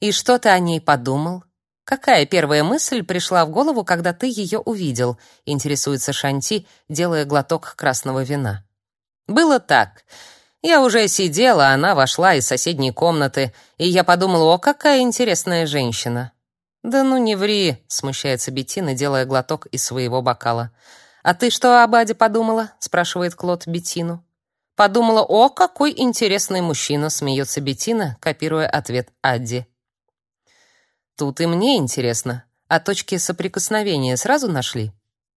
И что ты о ней подумал? Какая первая мысль пришла в голову, когда ты ее увидел? Интересуется Шанти, делая глоток красного вина. Было так. Я уже сидела, она вошла из соседней комнаты, и я подумала: "О, какая интересная женщина". «Да ну не ври», — смущается Беттина, делая глоток из своего бокала. «А ты что об Аде подумала?» — спрашивает Клод Беттину. «Подумала, о, какой интересный мужчина», — смеется Беттина, копируя ответ Адди. «Тут и мне интересно. А точки соприкосновения сразу нашли?»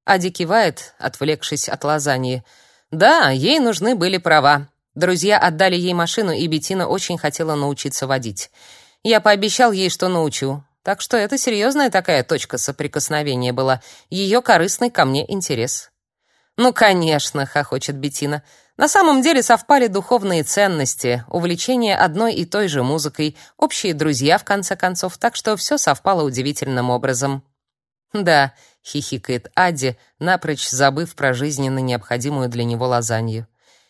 Ади кивает, отвлекшись от лазаньи. «Да, ей нужны были права. Друзья отдали ей машину, и Беттина очень хотела научиться водить. Я пообещал ей, что научу. Так что это серьезная такая точка соприкосновения была, ее корыстный ко мне интерес. Ну, конечно, хохочет Бетина. На самом деле совпали духовные ценности, увлечение одной и той же музыкой, общие друзья в конце концов, так что все совпало удивительным образом. Да, хихикает Адди, напрочь забыв про жизненно необходимую для него лазанью.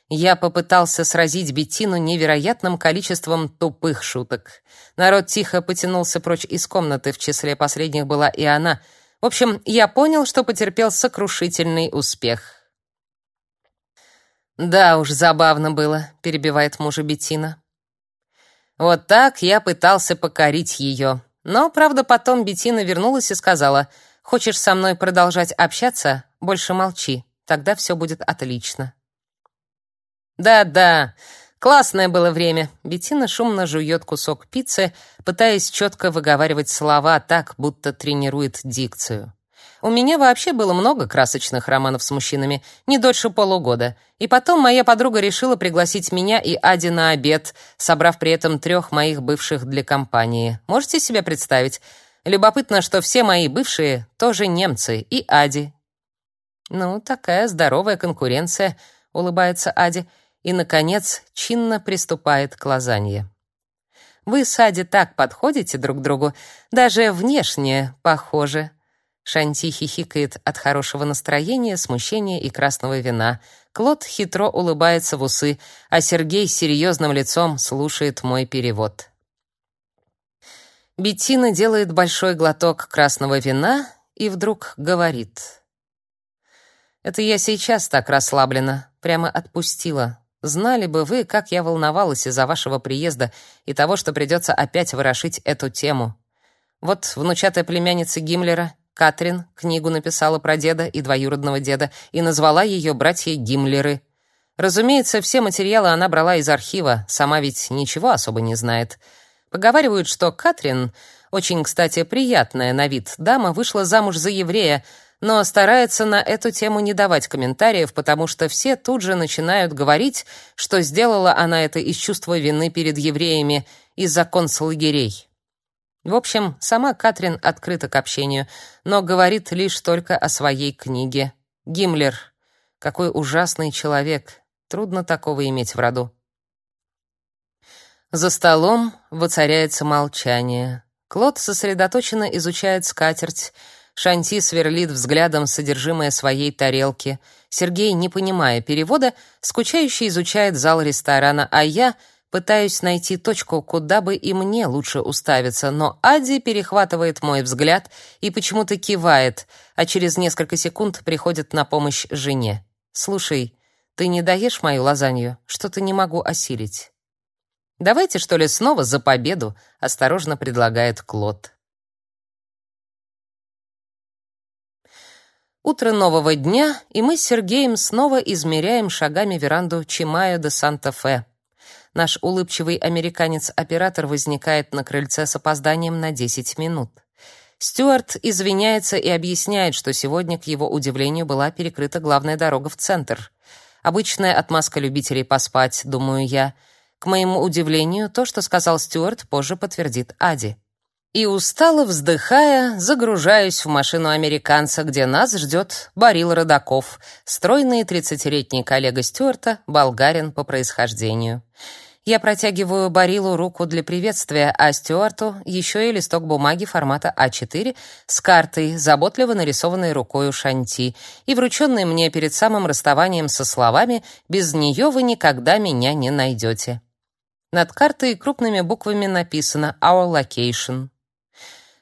Я попытался сразить Беттину невероятным количеством тупых шуток. Народ тихо потянулся прочь из комнаты, в числе последних была и она. В общем, я понял, что потерпел сокрушительный успех. «Да уж, забавно было», — перебивает мужа Беттина. Вот так я пытался покорить ее. Но, правда, потом Беттина вернулась и сказала, «Хочешь со мной продолжать общаться? Больше молчи, тогда все будет отлично». Да-да, классное было время. Бетина шумно жует кусок пиццы, пытаясь четко выговаривать слова так, будто тренирует дикцию. У меня вообще было много красочных романов с мужчинами, не дольше полугода. И потом моя подруга решила пригласить меня и Ади на обед, собрав при этом трех моих бывших для компании. Можете себе представить? Любопытно, что все мои бывшие тоже немцы, и Ади. Ну, такая здоровая конкуренция, улыбается Ади и, наконец, чинно приступает к лазанье. Вы с Ади так подходите друг другу, даже внешне похожи. Шанти хихикает от хорошего настроения, смущения и красного вина. Клод хитро улыбается в усы, а Сергей с серьезным лицом слушает мой перевод. Беттина делает большой глоток красного вина и вдруг говорит. «Это я сейчас так расслаблена, прямо отпустила, Знали бы вы, как я волновалась из-за вашего приезда и того, что придется опять ворошить эту тему. Вот внучатая племянница Гиммлера, Катрин, книгу написала про деда и двоюродного деда и назвала ее «Братья Гиммлеры». Разумеется, все материалы она брала из архива, сама ведь ничего особо не знает. Поговаривают, что Катрин, очень, кстати, приятная на вид дама, вышла замуж за еврея, но старается на эту тему не давать комментариев, потому что все тут же начинают говорить, что сделала она это из чувства вины перед евреями из-за концлагерей. В общем, сама Катрин открыта к общению, но говорит лишь только о своей книге. Гиммлер. Какой ужасный человек. Трудно такого иметь в роду. За столом воцаряется молчание. Клод сосредоточенно изучает скатерть. Шанти сверлит взглядом содержимое своей тарелки. Сергей, не понимая перевода, скучающе изучает зал ресторана, а я — Пытаюсь найти точку, куда бы и мне лучше уставиться, но Ади перехватывает мой взгляд и почему-то кивает, а через несколько секунд приходит на помощь жене. «Слушай, ты не даешь мою лазанью? Что-то не могу осилить». «Давайте, что ли, снова за победу», — осторожно предлагает Клод. Утро нового дня, и мы с Сергеем снова измеряем шагами веранду Чимая де Санта-Фе. Наш улыбчивый американец-оператор возникает на крыльце с опозданием на 10 минут. Стюарт извиняется и объясняет, что сегодня, к его удивлению, была перекрыта главная дорога в центр. Обычная отмазка любителей поспать, думаю я. К моему удивлению, то, что сказал Стюарт, позже подтвердит Ади. И устало вздыхая, загружаюсь в машину американца, где нас ждет Барил Родаков, стройный тридцатилетний коллега Стюарта, болгарин по происхождению. Я протягиваю Барилу руку для приветствия, а Стюарту еще и листок бумаги формата А4 с картой, заботливо нарисованной рукой у Шанти, и врученной мне перед самым расставанием со словами «Без нее вы никогда меня не найдете». Над картой крупными буквами написано «Our Location».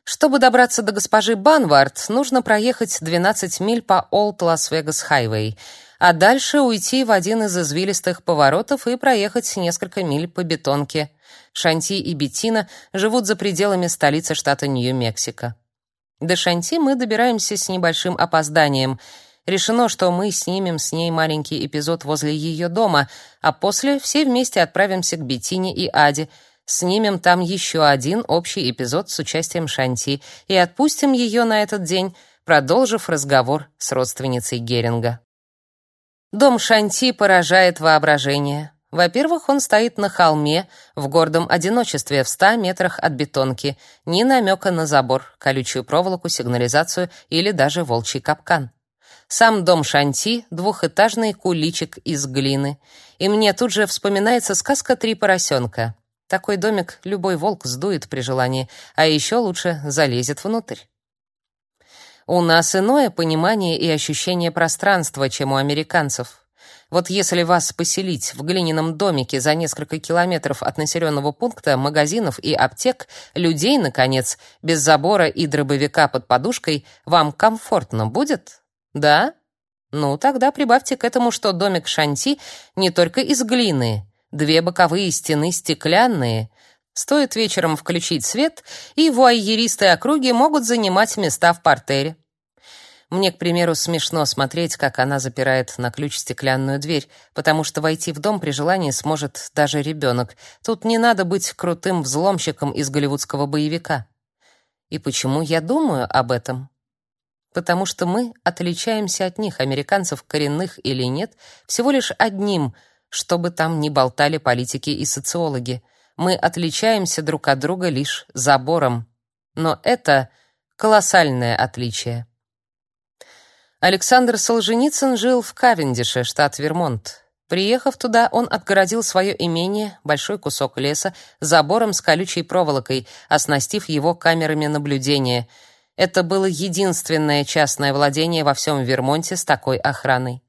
Чтобы добраться до госпожи Банвард, нужно проехать 12 миль по Олд Лас-Вегас Хайвей — а дальше уйти в один из извилистых поворотов и проехать несколько миль по бетонке. Шанти и Беттина живут за пределами столицы штата Нью-Мексико. До Шанти мы добираемся с небольшим опозданием. Решено, что мы снимем с ней маленький эпизод возле ее дома, а после все вместе отправимся к Беттине и Аде, снимем там еще один общий эпизод с участием Шанти и отпустим ее на этот день, продолжив разговор с родственницей Геринга. Дом Шанти поражает воображение. Во-первых, он стоит на холме, в гордом одиночестве, в ста метрах от бетонки, ни намека на забор, колючую проволоку, сигнализацию или даже волчий капкан. Сам дом Шанти — двухэтажный куличик из глины. И мне тут же вспоминается сказка «Три поросенка». Такой домик любой волк сдует при желании, а еще лучше залезет внутрь. У нас иное понимание и ощущение пространства, чем у американцев. Вот если вас поселить в глиняном домике за несколько километров от населенного пункта, магазинов и аптек, людей, наконец, без забора и дробовика под подушкой, вам комфортно будет? Да? Ну, тогда прибавьте к этому, что домик Шанти не только из глины, две боковые стены стеклянные, Стоит вечером включить свет, и вуайеристы округи могут занимать места в партере. Мне, к примеру, смешно смотреть, как она запирает на ключ стеклянную дверь, потому что войти в дом при желании сможет даже ребенок. Тут не надо быть крутым взломщиком из голливудского боевика. И почему я думаю об этом? Потому что мы отличаемся от них, американцев коренных или нет, всего лишь одним, чтобы там не болтали политики и социологи — мы отличаемся друг от друга лишь забором. Но это колоссальное отличие. Александр Солженицын жил в Кавендише, штат Вермонт. Приехав туда, он отгородил свое имение, большой кусок леса, забором с колючей проволокой, оснастив его камерами наблюдения. Это было единственное частное владение во всем Вермонте с такой охраной.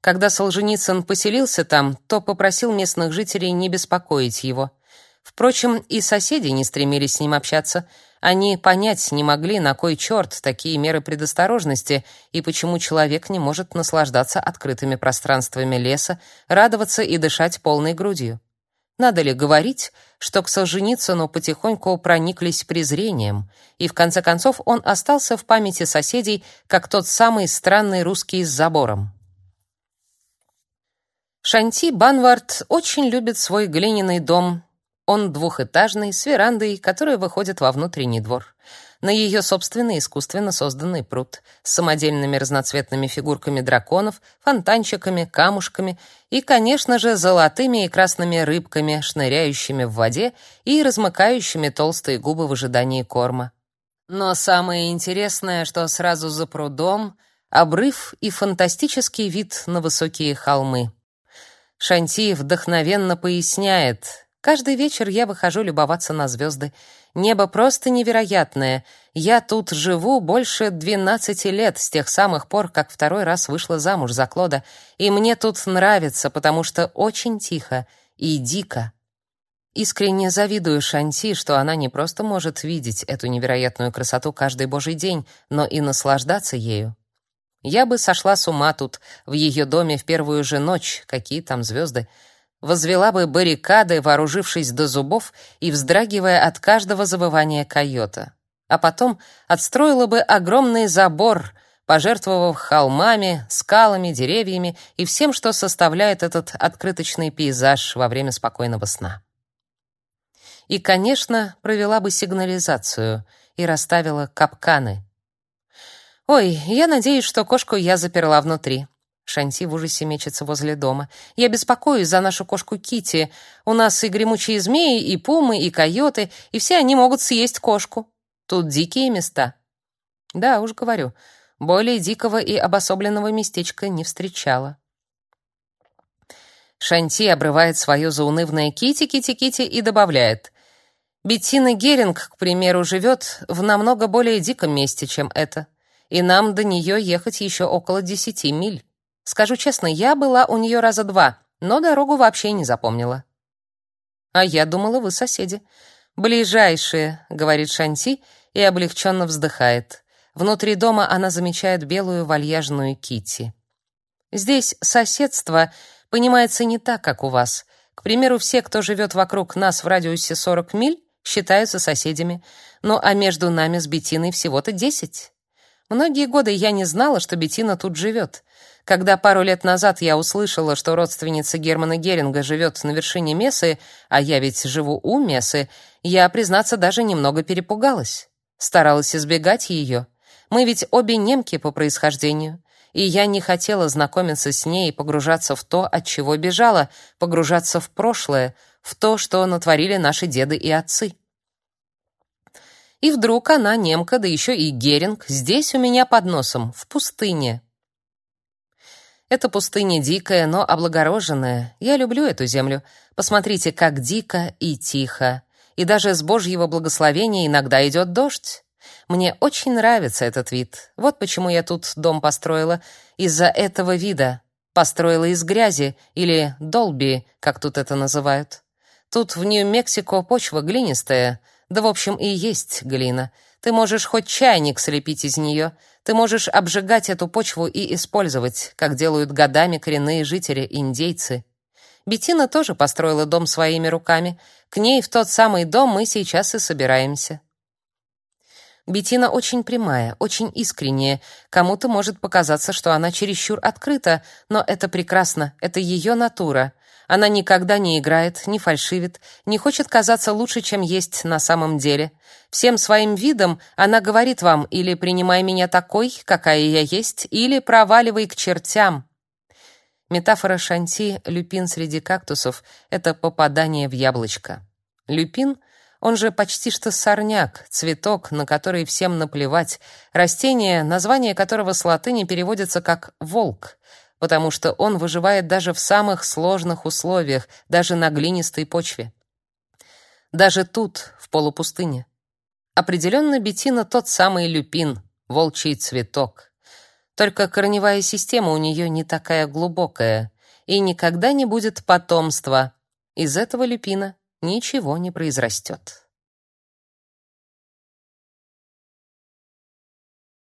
Когда Солженицын поселился там, то попросил местных жителей не беспокоить его. Впрочем, и соседи не стремились с ним общаться. Они понять не могли, на кой черт такие меры предосторожности и почему человек не может наслаждаться открытыми пространствами леса, радоваться и дышать полной грудью. Надо ли говорить, что к Солженицыну потихоньку прониклись презрением, и в конце концов он остался в памяти соседей как тот самый странный русский с забором. Шанти Банвард очень любит свой глиняный дом. Он двухэтажный, с верандой, которая выходит во внутренний двор на ее собственный искусственно созданный пруд с самодельными разноцветными фигурками драконов, фонтанчиками, камушками и, конечно же, золотыми и красными рыбками, шныряющими в воде и размыкающими толстые губы в ожидании корма. Но самое интересное, что сразу за прудом обрыв и фантастический вид на высокие холмы. Шанти вдохновенно поясняет: "Каждый вечер я выхожу любоваться на звезды. Небо просто невероятное. Я тут живу больше 12 лет, с тех самых пор, как второй раз вышла замуж за Клода, и мне тут нравится, потому что очень тихо и дико. Искренне завидую Шанти, что она не просто может видеть эту невероятную красоту каждый божий день, но и наслаждаться ею. Я бы сошла с ума тут, в ее доме в первую же ночь, какие там звезды, возвела бы баррикады, вооружившись до зубов и вздрагивая от каждого забывания койота. А потом отстроила бы огромный забор, пожертвовав холмами, скалами, деревьями и всем, что составляет этот открыточный пейзаж во время спокойного сна. И, конечно, провела бы сигнализацию и расставила капканы. Ой, я надеюсь, что кошку я заперла внутри. Шанти в ужасе мечется возле дома. Я беспокоюсь за нашу кошку Кити. У нас и гремучие змеи, и пумы, и койоты, и все они могут съесть кошку. Тут дикие места. Да, уж говорю, более дикого и обособленного местечка не встречала. Шанти обрывает свое заунывное кити-кити-кити и добавляет: Беттина Геринг, к примеру, живет в намного более диком месте, чем это, и нам до нее ехать еще около десяти миль. Скажу честно, я была у нее раза два, но дорогу вообще не запомнила. А я думала, вы соседи. Ближайшие, говорит Шанти и облегченно вздыхает. Внутри дома она замечает белую вальяжную кити. Здесь соседство понимается не так, как у вас. К примеру, все, кто живет вокруг нас в радиусе 40 миль, считаются соседями, ну а между нами с Бетиной всего-то 10. Многие годы я не знала, что Бетина тут живет. Когда пару лет назад я услышала, что родственница Германа Геринга живет на вершине Мессы, а я ведь живу у Мессы, я, признаться, даже немного перепугалась. Старалась избегать ее. Мы ведь обе немки по происхождению, и я не хотела знакомиться с ней и погружаться в то, от чего бежала, погружаться в прошлое, в то, что натворили наши деды и отцы. И вдруг она, немка, да еще и Геринг, здесь у меня под носом, в пустыне. Это пустыня дикая, но облагороженная. Я люблю эту землю. Посмотрите, как дико и тихо. И даже с Божьего благословения иногда идет дождь. Мне очень нравится этот вид. Вот почему я тут дом построила. Из-за этого вида. Построила из грязи, или долби, как тут это называют. Тут в Нью-Мексико почва глинистая. Да, в общем, и есть глина. Ты можешь хоть чайник слепить из нее. Ты можешь обжигать эту почву и использовать, как делают годами коренные жители индейцы. Бетина тоже построила дом своими руками. К ней в тот самый дом мы сейчас и собираемся. Бетина очень прямая, очень искренняя. Кому-то может показаться, что она чересчур открыта, но это прекрасно, это ее натура. Она никогда не играет, не фальшивит, не хочет казаться лучше, чем есть на самом деле. Всем своим видом она говорит вам или принимай меня такой, какая я есть, или проваливай к чертям. Метафора Шанти «люпин среди кактусов» — это попадание в яблочко. Люпин — он же почти что сорняк, цветок, на который всем наплевать, растение, название которого с латыни переводится как «волк», потому что он выживает даже в самых сложных условиях, даже на глинистой почве. Даже тут, в полупустыне. Определенно Бетина тот самый люпин, волчий цветок. Только корневая система у нее не такая глубокая, и никогда не будет потомства. Из этого люпина ничего не произрастет.